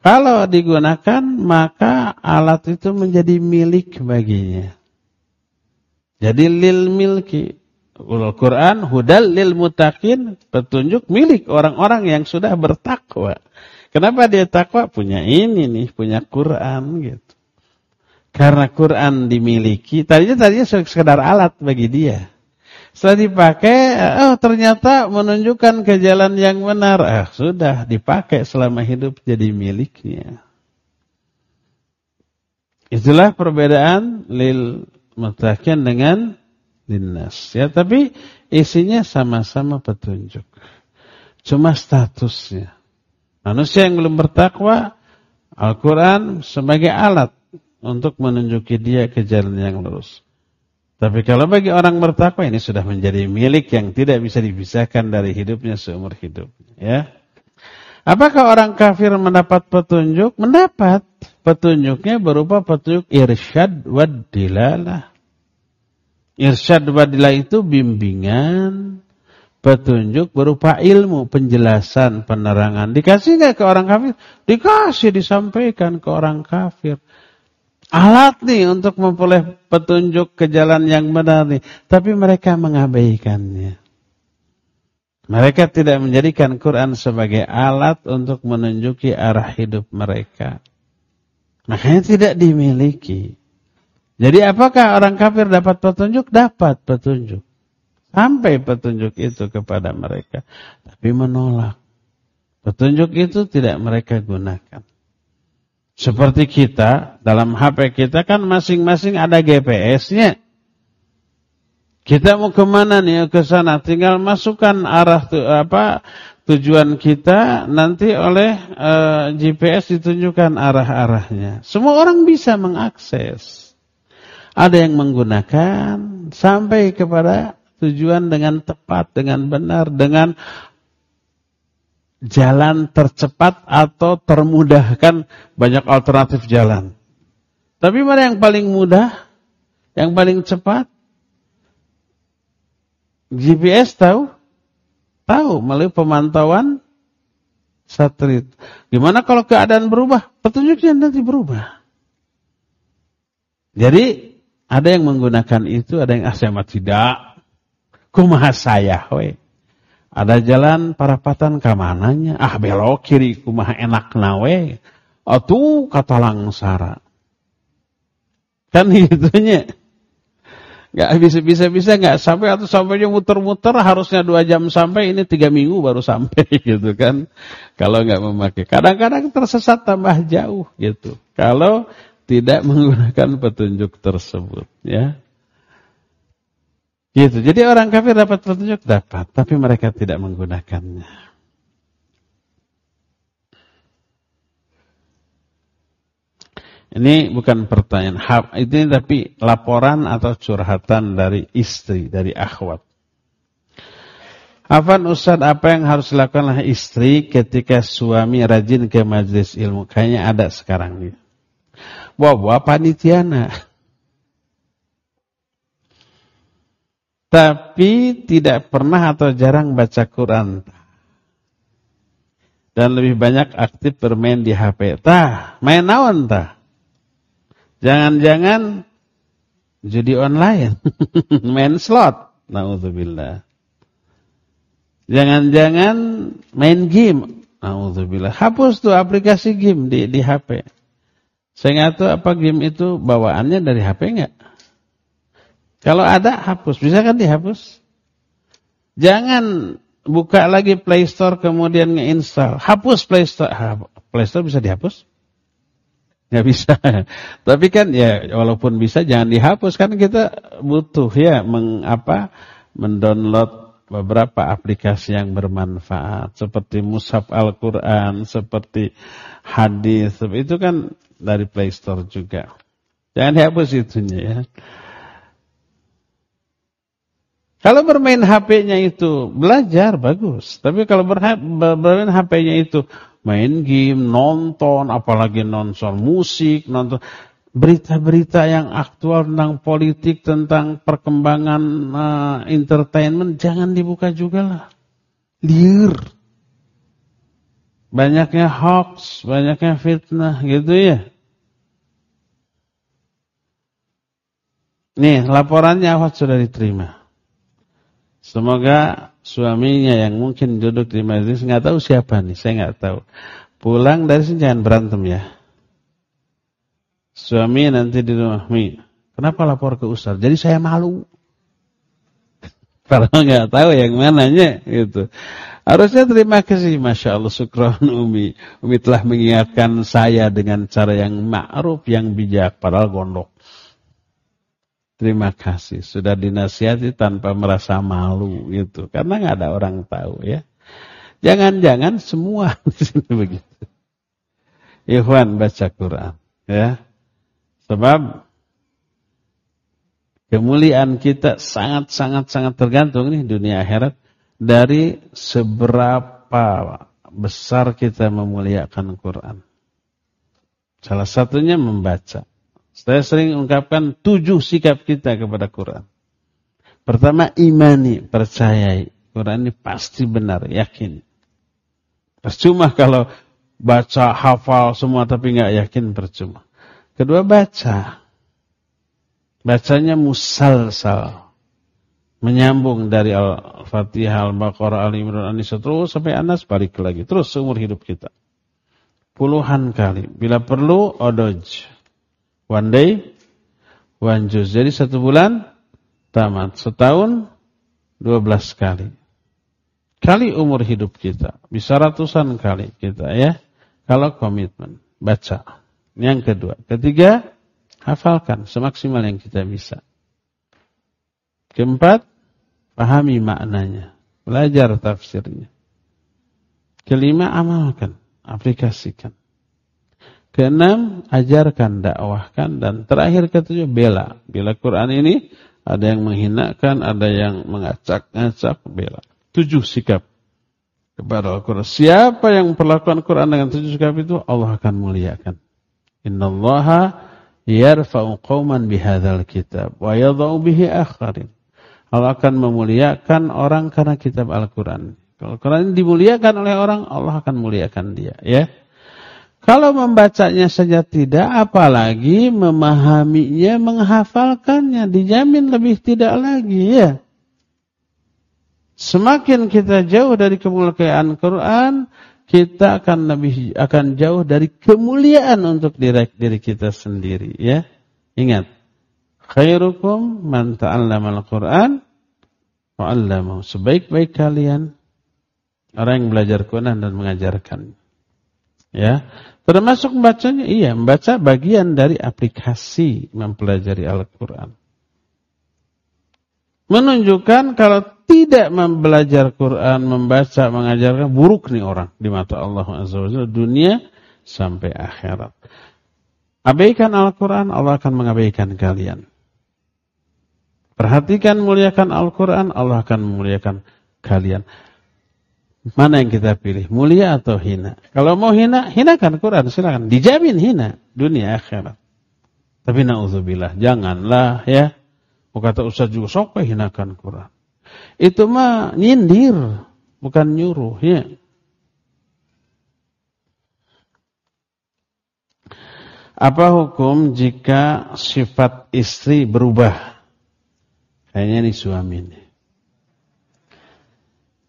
Kalau digunakan, maka alat itu menjadi milik baginya. Jadi lil milki. Al-Quran hudal lil mutakin, petunjuk milik orang-orang yang sudah bertakwa. Kenapa dia takwa? Punya ini nih, punya Quran gitu. Karena Quran dimiliki, tadinya tadinya sekedar alat bagi dia. Setelah dipakai, oh ternyata menunjukkan ke jalan yang benar. Ah, sudah dipakai selama hidup jadi miliknya. Itulah perbedaan lil mutakin dengan linnas. Ya, tapi isinya sama-sama petunjuk. Cuma statusnya. Manusia yang belum bertakwa, Al-Quran sebagai alat untuk menunjuki dia ke jalan yang lurus. Tapi kalau bagi orang bertakwa ini sudah menjadi milik yang tidak bisa dipisahkan dari hidupnya seumur hidup. Ya. Apakah orang kafir mendapat petunjuk? Mendapat. Petunjuknya berupa petunjuk irsyad wa dilalah. Irsyad wa dilalah itu bimbingan, petunjuk berupa ilmu, penjelasan, penerangan. Dikasih nggak ke orang kafir? Dikasih, disampaikan ke orang kafir alat nih untuk memperoleh petunjuk ke jalan yang benar nih. Tapi mereka mengabaikannya. Mereka tidak menjadikan Quran sebagai alat untuk menunjuki arah hidup mereka. Makanya tidak dimiliki. Jadi apakah orang kafir dapat petunjuk? Dapat petunjuk. Sampai petunjuk itu kepada mereka. Tapi menolak. Petunjuk itu tidak mereka gunakan. Seperti kita, dalam HP kita kan masing-masing ada GPS-nya. Kita mau ke mana nih ke sana? Tinggal masukkan arah tu, apa tujuan kita nanti oleh e, GPS ditunjukkan arah-arahnya. Semua orang bisa mengakses. Ada yang menggunakan sampai kepada tujuan dengan tepat, dengan benar, dengan jalan tercepat atau termudahkan banyak alternatif jalan. Tapi mana yang paling mudah? Yang paling cepat? GPS tahu? Tahu melalui pemantauan satelit. Gimana kalau keadaan berubah? Petunjuknya nanti berubah. Jadi ada yang menggunakan itu, ada yang ah saya tidak. Kumaha saya, we. Ada jalan parapatan ke mananya? Ah belok kiri kumaha enak nawe. Atuh kata langsara. Kan gitunya. Gak bisa-bisa bisa nggak sampai atau sampainya muter-muter harusnya dua jam sampai ini tiga minggu baru sampai gitu kan. Kalau nggak memakai. Kadang-kadang tersesat tambah jauh gitu. Kalau tidak menggunakan petunjuk tersebut ya. Gitu. Jadi orang kafir dapat petunjuk dapat, tapi mereka tidak menggunakannya. Ini bukan pertanyaan ini tapi laporan atau curhatan dari istri, dari akhwat. Afan Ustaz, apa yang harus dilakukan istri ketika suami rajin ke majelis ilmu? Kayaknya ada sekarang nih. Wah panitiana. tapi tidak pernah atau jarang baca Quran. Dan lebih banyak aktif bermain di HP. Tah, main naon tah? Jangan-jangan judi online, main slot. Nauzubillah. Jangan-jangan main game. Nauzubillah. Hapus tuh aplikasi game di di HP. Saya nggak tahu apa game itu bawaannya dari HP nggak. Kalau ada hapus, bisa kan dihapus? Jangan buka lagi Play Store kemudian ngeinstall. Hapus Play Store. Play Store bisa dihapus? Nggak bisa. Tapi kan ya walaupun bisa jangan dihapus kan kita butuh ya mengapa mendownload beberapa aplikasi yang bermanfaat seperti Mushaf Al-Qur'an, seperti hadis. Itu kan dari Play Store juga. Jangan dihapus itunya ya. Kalau bermain HP-nya itu belajar bagus, tapi kalau bermain HP-nya itu main game, nonton, apalagi nonton musik, nonton berita-berita yang aktual tentang politik, tentang perkembangan uh, entertainment, jangan dibuka juga lah. Liar. Banyaknya hoax, banyaknya fitnah gitu ya. Nih, laporannya awak sudah diterima. Semoga suaminya yang mungkin duduk di majelis nggak tahu siapa nih, saya nggak tahu. Pulang dari sini jangan berantem ya. Suami nanti di rumah, Mi, kenapa lapor ke Ustaz? Jadi saya malu. Padahal nggak tahu yang mananya gitu. Harusnya terima kasih, Masya Allah, syukron Umi. Umi telah mengingatkan saya dengan cara yang ma'ruf, yang bijak, padahal gondok. Terima kasih, sudah dinasihati tanpa merasa malu gitu. Karena nggak ada orang tahu ya. Jangan-jangan semua di sini begitu. Ikhwan baca Quran ya. Sebab kemuliaan kita sangat-sangat sangat tergantung nih dunia akhirat dari seberapa besar kita memuliakan Quran. Salah satunya membaca. Saya sering ungkapkan tujuh sikap kita kepada Quran. Pertama, imani, percayai. Quran ini pasti benar, yakin. Percuma kalau baca, hafal semua tapi nggak yakin, percuma. Kedua, baca. Bacanya musalsal menyambung dari Al-Fatihah, Al-Baqarah, Al-Imran, An-Nisa terus sampai Anas balik lagi terus seumur hidup kita. Puluhan kali. Bila perlu odoj. One day one juz. Jadi satu bulan tamat. Setahun dua belas kali. Kali umur hidup kita. Bisa ratusan kali kita ya. Kalau komitmen. Baca. Yang kedua. Ketiga, hafalkan semaksimal yang kita bisa. Keempat, pahami maknanya. Belajar tafsirnya. Kelima, amalkan. Aplikasikan. Keenam, ajarkan, dakwahkan. Dan terakhir ketujuh, bela. Bila Quran ini ada yang menghinakan, ada yang mengacak-ngacak, bela. Tujuh sikap kepada Al-Quran. Siapa yang perlakuan Quran dengan tujuh sikap itu, Allah akan muliakan. Inna allaha yarfa'u qawman bihadzal kitab wa yadha'u bihi akharin. Allah akan memuliakan orang karena kitab Al-Quran. Kalau Quran dimuliakan oleh orang, Allah akan muliakan dia. Ya. Kalau membacanya saja tidak, apalagi memahaminya, menghafalkannya, dijamin lebih tidak lagi. Ya. Semakin kita jauh dari kemuliaan Quran, kita akan lebih akan jauh dari kemuliaan untuk diri, diri kita sendiri. Ya, ingat, khairukum man ta'allama al-Qur'an wa 'allamahu. Sebaik-baik kalian orang yang belajar Quran dan mengajarkan. Ya. Termasuk membacanya, iya, membaca bagian dari aplikasi mempelajari Al-Qur'an. Menunjukkan kalau tidak mempelajari Quran, membaca, mengajarkan, buruk nih orang di mata Allah Azza dunia sampai akhirat. Abaikan Al-Quran, Allah akan mengabaikan kalian. Perhatikan muliakan Al-Quran, Allah akan memuliakan kalian. Mana yang kita pilih, mulia atau hina? Kalau mau hina, hinakan Quran, silakan. Dijamin hina, dunia akhirat. Tapi na'udzubillah, janganlah ya. Oh, kata Ustaz juga sok hinakan Quran. Itu mah nyindir, bukan nyuruh ya. Apa hukum jika sifat istri berubah? Kayaknya ini suami ini.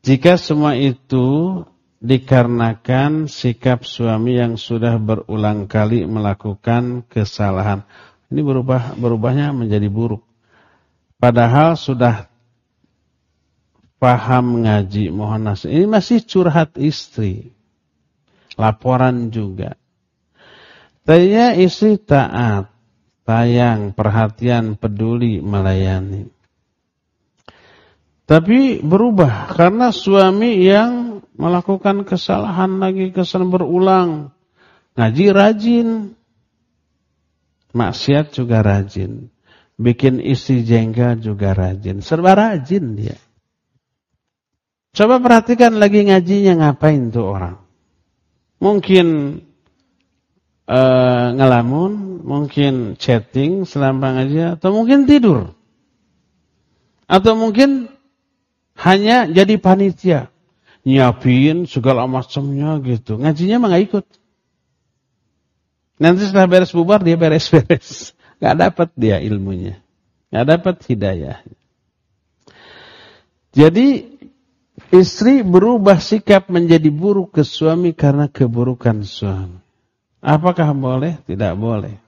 Jika semua itu dikarenakan sikap suami yang sudah berulang kali melakukan kesalahan. Ini berubah berubahnya menjadi buruk. Padahal sudah paham ngaji mohon nasihat. Ini masih curhat istri. Laporan juga. Tadinya istri taat, sayang, perhatian, peduli, melayani. Tapi berubah karena suami yang melakukan kesalahan lagi, kesalahan berulang. Ngaji rajin. Maksiat juga rajin. Bikin istri jengkel juga rajin. Serba rajin dia. Coba perhatikan lagi ngajinya ngapain tuh orang. Mungkin uh, ngelamun, mungkin chatting selama ngaji, atau mungkin tidur. Atau mungkin hanya jadi panitia. Nyiapin segala macamnya gitu. Ngajinya mah gak ikut. Nanti setelah beres bubar dia beres-beres. Gak dapat dia ilmunya. Gak dapat hidayah. Jadi istri berubah sikap menjadi buruk ke suami karena keburukan suami. Apakah boleh? Tidak boleh.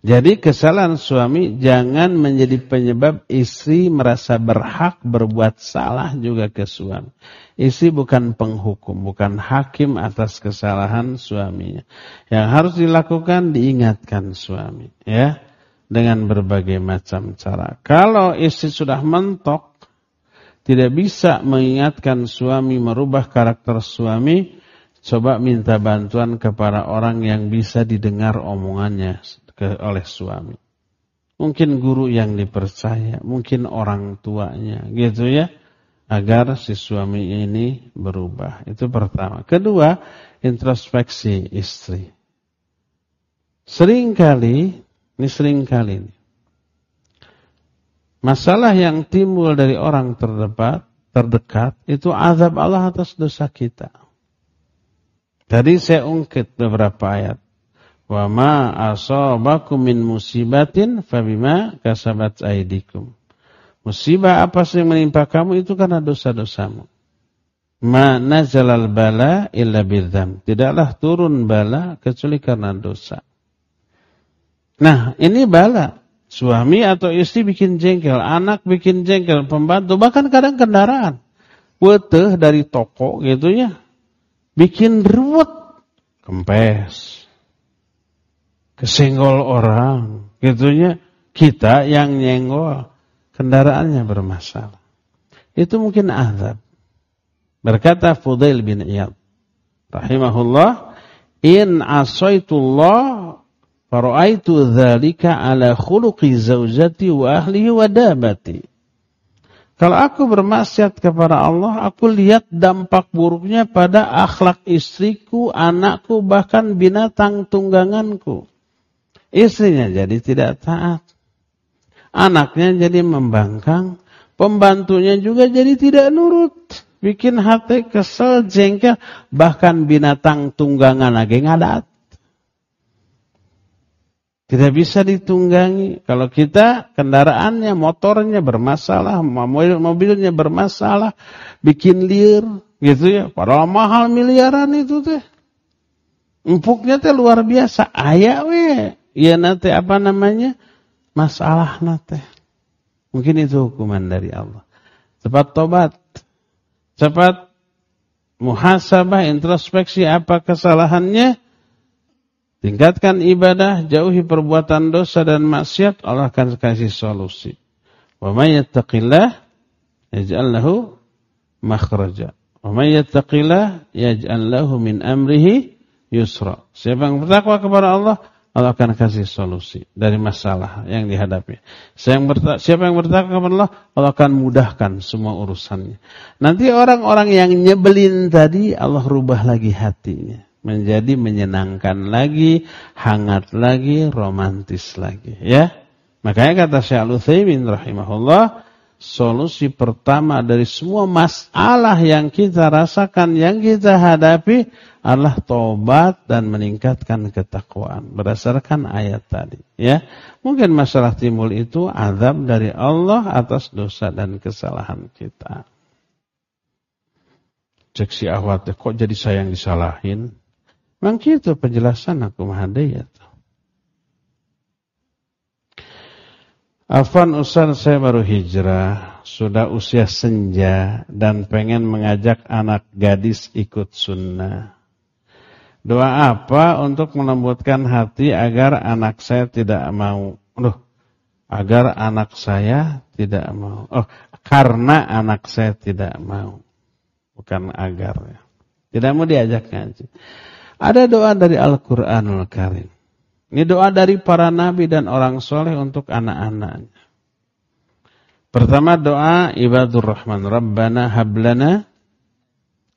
Jadi kesalahan suami jangan menjadi penyebab istri merasa berhak berbuat salah juga ke suami. Istri bukan penghukum, bukan hakim atas kesalahan suaminya. Yang harus dilakukan diingatkan suami, ya, dengan berbagai macam cara. Kalau istri sudah mentok, tidak bisa mengingatkan suami merubah karakter suami, Coba minta bantuan kepada orang yang bisa didengar omongannya ke, oleh suami. Mungkin guru yang dipercaya, mungkin orang tuanya, gitu ya. Agar si suami ini berubah. Itu pertama. Kedua, introspeksi istri. Seringkali, ini sering kali ini. Masalah yang timbul dari orang terdekat, terdekat itu azab Allah atas dosa kita. Tadi saya ungkit beberapa ayat. Wa ma asabakum min musibatin fabima kasabat aidikum. Musibah apa sih yang menimpa kamu itu karena dosa-dosamu. Ma nazalal bala illa bidzam. Tidaklah turun bala kecuali karena dosa. Nah, ini bala. Suami atau istri bikin jengkel, anak bikin jengkel, pembantu, bahkan kadang kendaraan. Weteh dari toko gitu ya bikin ruwet, kempes, kesenggol orang, gitunya kita yang nyenggol, kendaraannya bermasalah. Itu mungkin azab. Berkata Fudail bin Iyad rahimahullah, "In asaitullah faraitu dzalika ala khuluqi zaujati wa ahlihi wa dabati." Kalau aku bermaksiat kepada Allah, aku lihat dampak buruknya pada akhlak istriku, anakku, bahkan binatang tungganganku. Istrinya jadi tidak taat. Anaknya jadi membangkang. Pembantunya juga jadi tidak nurut. Bikin hati kesel, jengkel. Bahkan binatang tunggangan lagi ngadat. Tidak bisa ditunggangi. Kalau kita kendaraannya, motornya bermasalah, mobil, mobilnya bermasalah, bikin liar, gitu ya. Padahal mahal miliaran itu teh. Empuknya teh luar biasa. Ayah we. Ya nanti apa namanya? Masalah nate. Mungkin itu hukuman dari Allah. Cepat tobat. Cepat muhasabah, introspeksi apa kesalahannya Tingkatkan ibadah, jauhi perbuatan dosa dan maksiat, Allah akan kasih solusi. Wa may yattaqillah yaj'al lahu makhraja. Wa may yattaqillah yaj'al lahu min amrihi yusra. Siapa yang bertakwa kepada Allah, Allah akan kasih solusi dari masalah yang dihadapi. Siapa yang bertakwa kepada Allah, Allah akan mudahkan semua urusannya. Nanti orang-orang yang nyebelin tadi, Allah rubah lagi hatinya menjadi menyenangkan lagi, hangat lagi, romantis lagi, ya. Makanya kata Syekh Al-Utsaimin rahimahullah, solusi pertama dari semua masalah yang kita rasakan, yang kita hadapi adalah tobat dan meningkatkan ketakwaan berdasarkan ayat tadi ya. Mungkin masalah timbul itu azab dari Allah atas dosa dan kesalahan kita. Cek si kok jadi saya yang disalahin? Memang itu penjelasan aku mahadiyat. Afan Ustaz saya baru hijrah, sudah usia senja dan pengen mengajak anak gadis ikut sunnah. Doa apa untuk melembutkan hati agar anak saya tidak mau? Loh, agar anak saya tidak mau. Oh, karena anak saya tidak mau. Bukan agar ya. Tidak mau diajak ngaji. Ada doa dari Al-Qur'anul Karim. Ini doa dari para nabi dan orang soleh untuk anak-anaknya. Pertama doa ibadur rahman. Rabbana hablana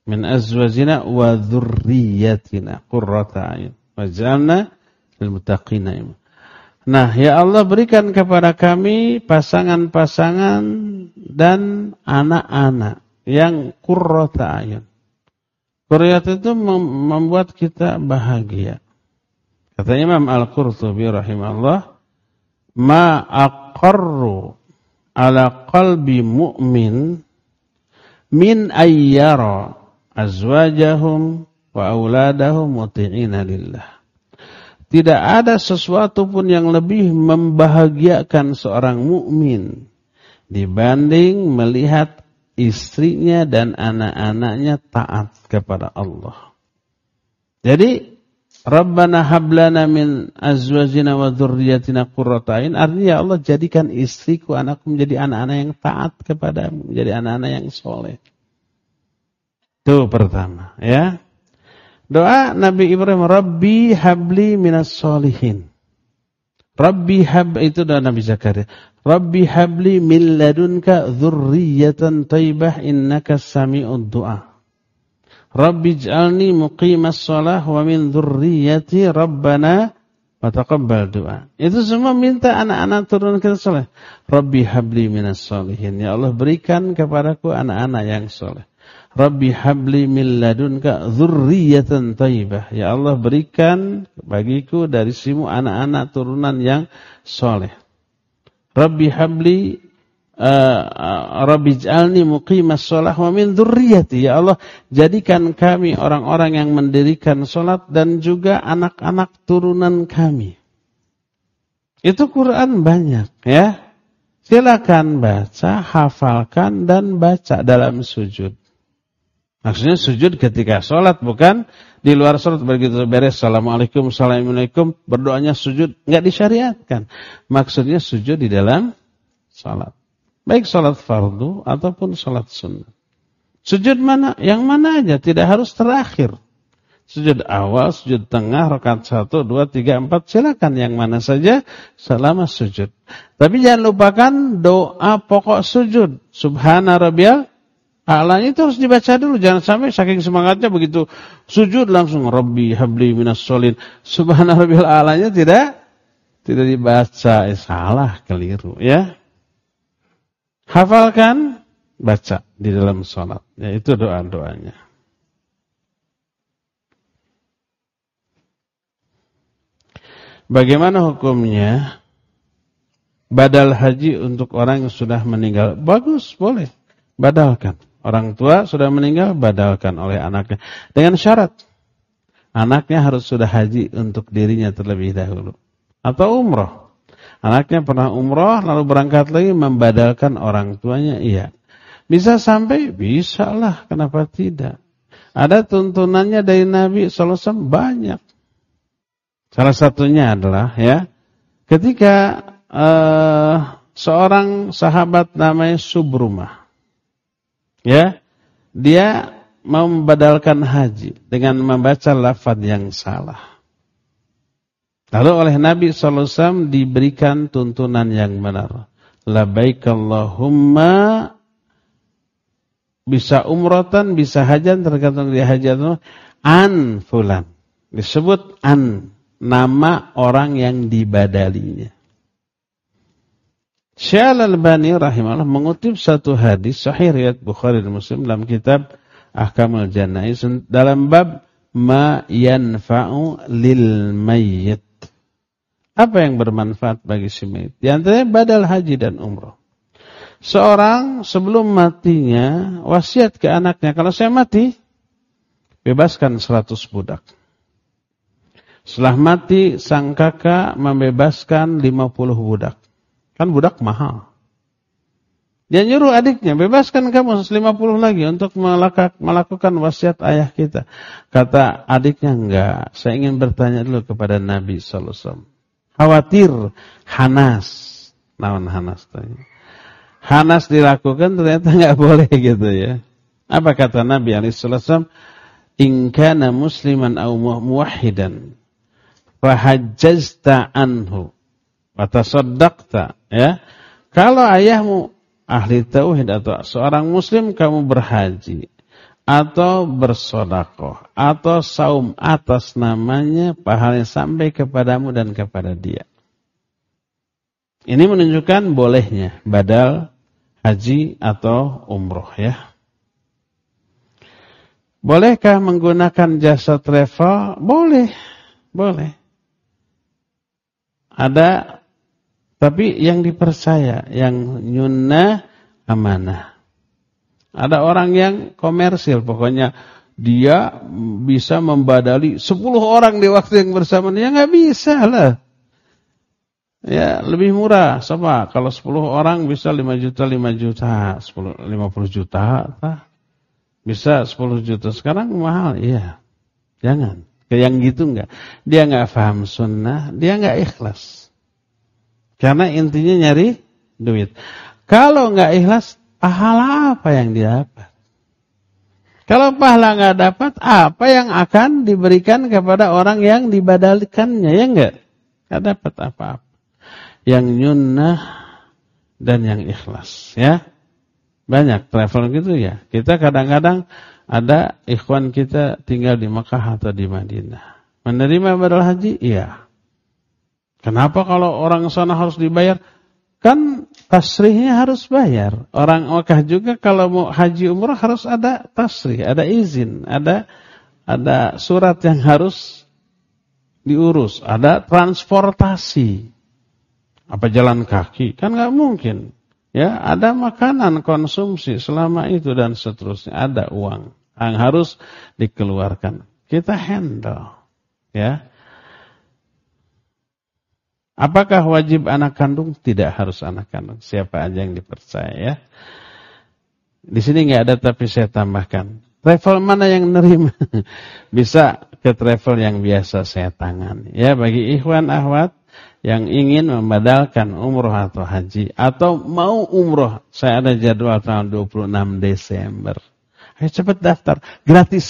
min azwajina wa dhurriyyatina qurrata a'yun waj'alna lil muttaqina Nah, ya Allah berikan kepada kami pasangan-pasangan dan anak-anak yang qurrata ayun. Qurrata itu membuat kita bahagia. Kata Imam Al-Qurtubi rahimahullah, "Ma aqarru ala qalbi mu'min min ayyara azwajahum wa auladahum muti'ina lillah." Tidak ada sesuatu pun yang lebih membahagiakan seorang mukmin dibanding melihat istrinya dan anak-anaknya taat kepada Allah. Jadi Rabbana hablana min azwajina wa dzurriyyatina qurrata Artinya ya Allah jadikan istriku, anakku menjadi anak-anak yang taat kepadamu, menjadi anak-anak yang soleh. Itu pertama, ya. Doa Nabi Ibrahim, Rabbi habli minas solihin. Rabbi hab itu doa Nabi Zakaria. Rabbi habli min ladunka dzurriyyatan thayyibah innaka sami'ud du'a. Rabbi ij'alni muqimas shalah wa min dzurriyyati rabbana wa taqabbal du'a. Itu semua minta anak-anak turun ke saleh. Rabbi habli minas sholihin. Ya Allah berikan kepadaku anak-anak yang soleh. Rabbi habli min ladunka dzurriyyatan thayyibah. Ya Allah berikan bagiku dari simu anak-anak turunan yang soleh. Rabbi habli Rabbi ij'alni muqimas shalah wa min dzurriyyati ya Allah jadikan kami orang-orang yang mendirikan salat dan juga anak-anak turunan kami. Itu Quran banyak ya. Silakan baca, hafalkan dan baca dalam sujud. Maksudnya sujud ketika sholat bukan di luar sholat begitu beres assalamualaikum assalamualaikum berdoanya sujud nggak disyariatkan. Maksudnya sujud di dalam sholat. Baik sholat fardu ataupun sholat sunnah. Sujud mana? Yang mana aja, tidak harus terakhir. Sujud awal, sujud tengah, rakaat satu, dua, tiga, empat, silakan yang mana saja selama sujud. Tapi jangan lupakan doa pokok sujud. Subhana rabbiyal A'la itu harus dibaca dulu, jangan sampai saking semangatnya begitu sujud langsung Rabbi habli minas solin. Subhana rabbiyal a'lanya tidak tidak dibaca, eh, salah, keliru ya. Hafalkan, baca di dalam sholat. Ya, itu doa-doanya. Bagaimana hukumnya badal haji untuk orang yang sudah meninggal? Bagus, boleh. Badalkan. Orang tua sudah meninggal, badalkan oleh anaknya. Dengan syarat. Anaknya harus sudah haji untuk dirinya terlebih dahulu. Atau umroh. Anaknya pernah umroh lalu berangkat lagi membadalkan orang tuanya, iya. Bisa sampai? Bisa lah, kenapa tidak? Ada tuntunannya dari Nabi SAW banyak. Salah satunya adalah ya, ketika uh, seorang sahabat namanya Subrumah, ya, dia membadalkan haji dengan membaca lafaz yang salah. Lalu oleh Nabi SAW diberikan tuntunan yang benar. Labaik Allahumma bisa umrotan, bisa hajan, tergantung dia hajat. An fulan. Disebut an. Nama orang yang dibadalinya. Syekh Al-Albani rahimahullah mengutip satu hadis sahih riwayat Bukhari dan Muslim dalam kitab Ahkamul Janaiz dalam bab ma yanfa'u lil mayyit. Apa yang bermanfaat bagi si mayit? Di antaranya badal haji dan umroh. Seorang sebelum matinya wasiat ke anaknya, kalau saya mati, bebaskan 100 budak. Setelah mati, sang kakak membebaskan 50 budak. Kan budak mahal. Dia nyuruh adiknya, bebaskan kamu 50 lagi untuk melakukan wasiat ayah kita. Kata adiknya, enggak. Saya ingin bertanya dulu kepada Nabi SAW. Khawatir, Hanas. Nawan Hanas tanya. Hanas dilakukan ternyata enggak boleh gitu ya. Apa kata Nabi SAW? Inkana musliman au muwahidan. Fahajjazta anhu. Watasaddaqta ya. Kalau ayahmu ahli tauhid atau seorang muslim kamu berhaji atau bersodakoh atau saum atas namanya pahalanya sampai kepadamu dan kepada dia. Ini menunjukkan bolehnya badal haji atau umroh ya. Bolehkah menggunakan jasa travel? Boleh, boleh. Ada tapi yang dipercaya, yang nyunnah amanah. Ada orang yang komersil, pokoknya dia bisa membadali 10 orang di waktu yang bersamaan. Ya nggak bisa lah. Ya lebih murah. Sama kalau 10 orang bisa 5 juta, 5 juta, 10, 50 juta. Apa? Bisa 10 juta. Sekarang mahal, iya. Jangan. Yang gitu enggak. Dia enggak paham sunnah, dia enggak ikhlas. Karena intinya nyari duit. Kalau nggak ikhlas, pahala apa yang didapat? Kalau pahala nggak dapat, apa yang akan diberikan kepada orang yang dibadalkannya? Ya enggak? Nggak dapat apa-apa. Yang nyunnah dan yang ikhlas. Ya, banyak travel gitu ya. Kita kadang-kadang ada ikhwan kita tinggal di Mekah atau di Madinah. Menerima badal haji? Iya. Kenapa kalau orang sana harus dibayar? Kan tasrihnya harus bayar. Orang Mekah juga kalau mau haji umrah harus ada tasrih, ada izin, ada ada surat yang harus diurus, ada transportasi. Apa jalan kaki? Kan nggak mungkin. Ya, ada makanan konsumsi selama itu dan seterusnya, ada uang yang harus dikeluarkan. Kita handle. Ya. Apakah wajib anak kandung? Tidak harus anak kandung. Siapa aja yang dipercaya ya. Di sini nggak ada tapi saya tambahkan. Travel mana yang nerima? Bisa ke travel yang biasa saya tangani. Ya bagi ikhwan ahwat yang ingin membadalkan umroh atau haji atau mau umroh, saya ada jadwal tahun 26 Desember. Ayo cepat daftar, gratis,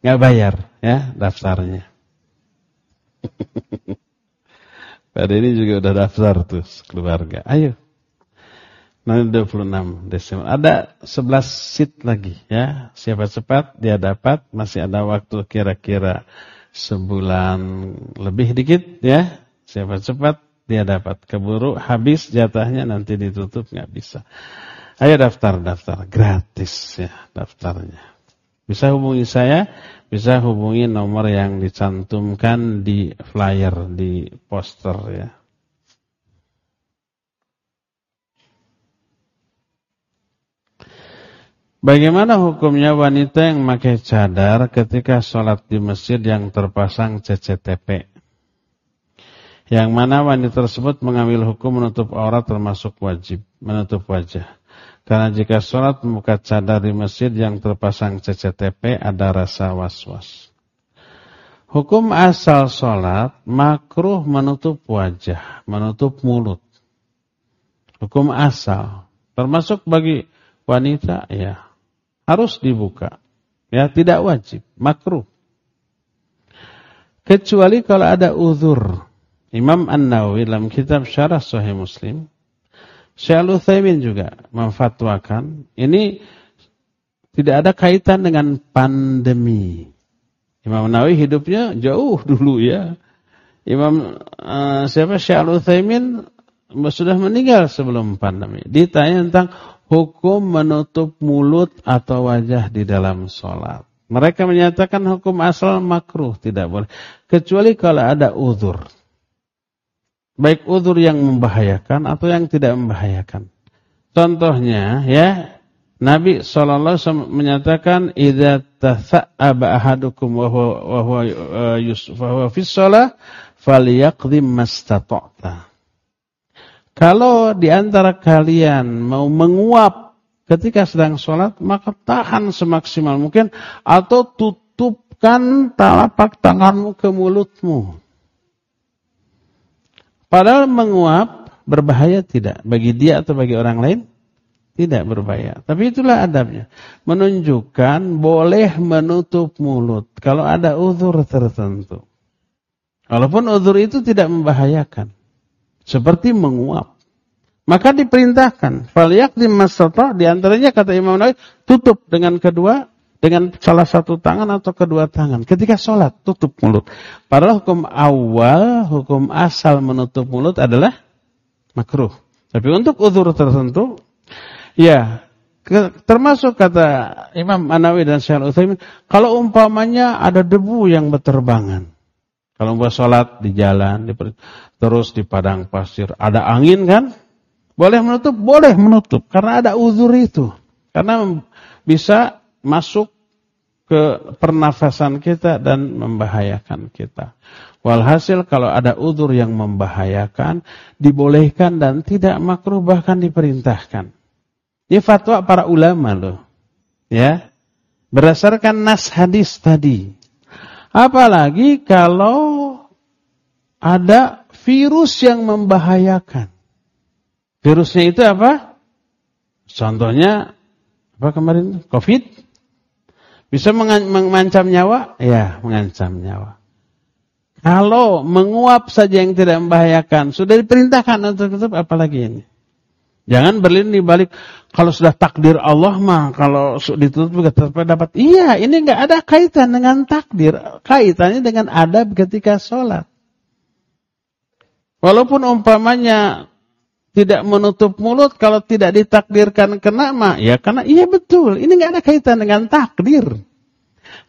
nggak bayar ya daftarnya. Pada ini juga udah daftar tuh keluarga. Ayo. Nanti 26 Desember. Ada 11 seat lagi ya. Siapa cepat dia dapat. Masih ada waktu kira-kira sebulan lebih dikit ya. Siapa cepat dia dapat. Keburu habis jatahnya nanti ditutup nggak bisa. Ayo daftar, daftar. Gratis ya daftarnya. Bisa hubungi saya bisa hubungi nomor yang dicantumkan di flyer, di poster ya. Bagaimana hukumnya wanita yang memakai cadar ketika sholat di masjid yang terpasang CCTV? Yang mana wanita tersebut mengambil hukum menutup aurat termasuk wajib, menutup wajah. Karena jika sholat membuka cadar di masjid yang terpasang CCTV ada rasa was-was. Hukum asal sholat makruh menutup wajah, menutup mulut. Hukum asal. Termasuk bagi wanita ya harus dibuka. Ya tidak wajib, makruh. Kecuali kalau ada uzur. Imam An-Nawawi dalam kitab Syarah Sahih Muslim Syekh Al-Utsaimin juga memfatwakan ini tidak ada kaitan dengan pandemi. Imam Nawawi hidupnya jauh dulu ya. Imam uh, siapa Syekh Al-Utsaimin sudah meninggal sebelum pandemi. Ditanya tentang hukum menutup mulut atau wajah di dalam sholat. Mereka menyatakan hukum asal makruh, tidak boleh. Kecuali kalau ada uzur. Baik uzur yang membahayakan atau yang tidak membahayakan. Contohnya ya, Nabi SAW menyatakan idza tasa'aba ahadukum wa huwa wa huwa fi shalah falyaqdim mastata'ta. Kalau di antara kalian mau menguap ketika sedang sholat, maka tahan semaksimal mungkin atau tutupkan telapak tanganmu ke mulutmu. Padahal menguap berbahaya tidak bagi dia atau bagi orang lain? Tidak berbahaya. Tapi itulah adabnya. Menunjukkan boleh menutup mulut kalau ada uzur tertentu. Walaupun uzur itu tidak membahayakan. Seperti menguap. Maka diperintahkan. Faliyakdim masata di antaranya kata Imam Nawawi tutup dengan kedua dengan salah satu tangan atau kedua tangan. Ketika sholat, tutup mulut. Padahal hukum awal, hukum asal menutup mulut adalah makruh. Tapi untuk uzur tertentu, Ya, termasuk kata Imam Anawi dan Syekh Utsaimin, kalau umpamanya ada debu yang berterbangan. Kalau buat sholat di jalan, di, terus di padang pasir, ada angin kan? Boleh menutup? Boleh menutup. Karena ada uzur itu. Karena bisa masuk ke pernafasan kita dan membahayakan kita. Walhasil kalau ada uzur yang membahayakan, dibolehkan dan tidak makruh bahkan diperintahkan. Ini fatwa para ulama loh. Ya. Berdasarkan nas hadis tadi. Apalagi kalau ada virus yang membahayakan. Virusnya itu apa? Contohnya apa kemarin? Covid. Bisa mengancam nyawa? Ya, mengancam nyawa. Kalau menguap saja yang tidak membahayakan, sudah diperintahkan untuk tutup apalagi ini. Jangan berlindung di balik kalau sudah takdir Allah mah kalau ditutup juga tetap dapat. Iya, ini enggak ada kaitan dengan takdir. Kaitannya dengan adab ketika sholat. Walaupun umpamanya tidak menutup mulut kalau tidak ditakdirkan kena mah ya karena iya betul. Ini enggak ada kaitan dengan takdir.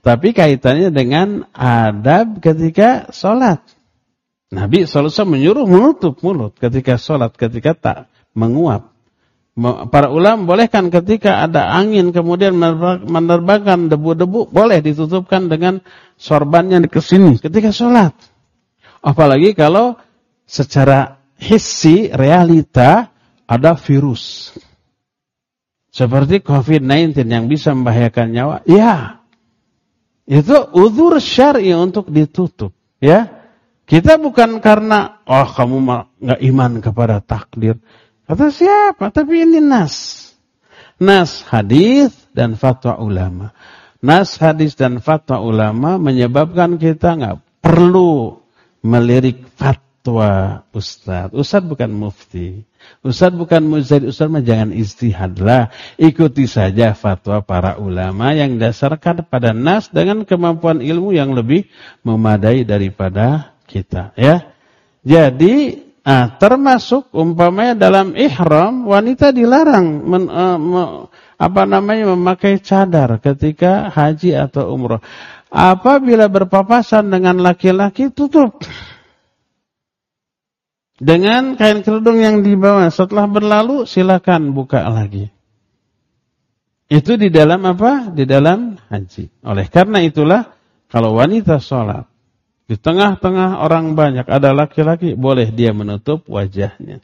Tapi kaitannya dengan adab ketika sholat. Nabi SAW menyuruh menutup mulut ketika sholat, ketika tak menguap para ulama bolehkan ketika ada angin kemudian menerbangkan debu-debu boleh ditutupkan dengan sorbannya ke sini ketika sholat. Apalagi kalau secara hissi realita ada virus. Seperti COVID-19 yang bisa membahayakan nyawa. Ya. Itu uzur syar'i untuk ditutup, ya. Kita bukan karena oh kamu nggak iman kepada takdir. Kata siapa? Tapi ini nas. Nas hadis dan fatwa ulama. Nas hadis dan fatwa ulama menyebabkan kita nggak perlu melirik fatwa ustaz. Ustaz bukan mufti. Ustaz bukan mujahid. Ustaz mah jangan istihadlah. Ikuti saja fatwa para ulama yang dasarkan pada nas dengan kemampuan ilmu yang lebih memadai daripada kita. Ya. Jadi Nah, termasuk umpamanya dalam ihram wanita dilarang men, uh, me, apa namanya memakai cadar ketika haji atau umroh. Apabila berpapasan dengan laki-laki tutup dengan kain kerudung yang dibawa. Setelah berlalu silakan buka lagi. Itu di dalam apa? Di dalam haji. Oleh karena itulah kalau wanita sholat di tengah-tengah orang banyak ada laki-laki, boleh dia menutup wajahnya.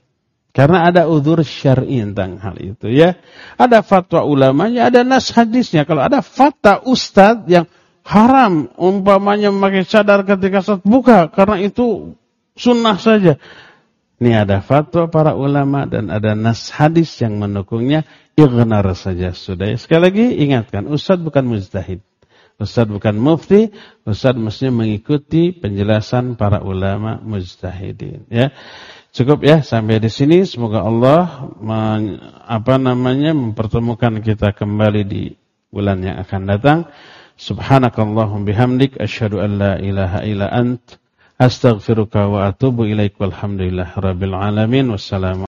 Karena ada uzur syar'i tentang hal itu ya. Ada fatwa ulamanya, ada nas hadisnya. Kalau ada fatwa ustaz yang haram umpamanya memakai cadar ketika saat buka karena itu sunnah saja. Ini ada fatwa para ulama dan ada nas hadis yang mendukungnya. Ignar saja sudah. Sekali lagi ingatkan, ustaz bukan mujtahid. Ustaz bukan mufti, Ustaz mestinya mengikuti penjelasan para ulama mujtahidin. Ya, cukup ya sampai di sini. Semoga Allah men, apa namanya mempertemukan kita kembali di bulan yang akan datang. Subhanakallahum bihamdik asyhadu an la ilaha illa ant Astaghfiruka wa atubu ilaik walhamdulillah rabbil alamin. Wassalamu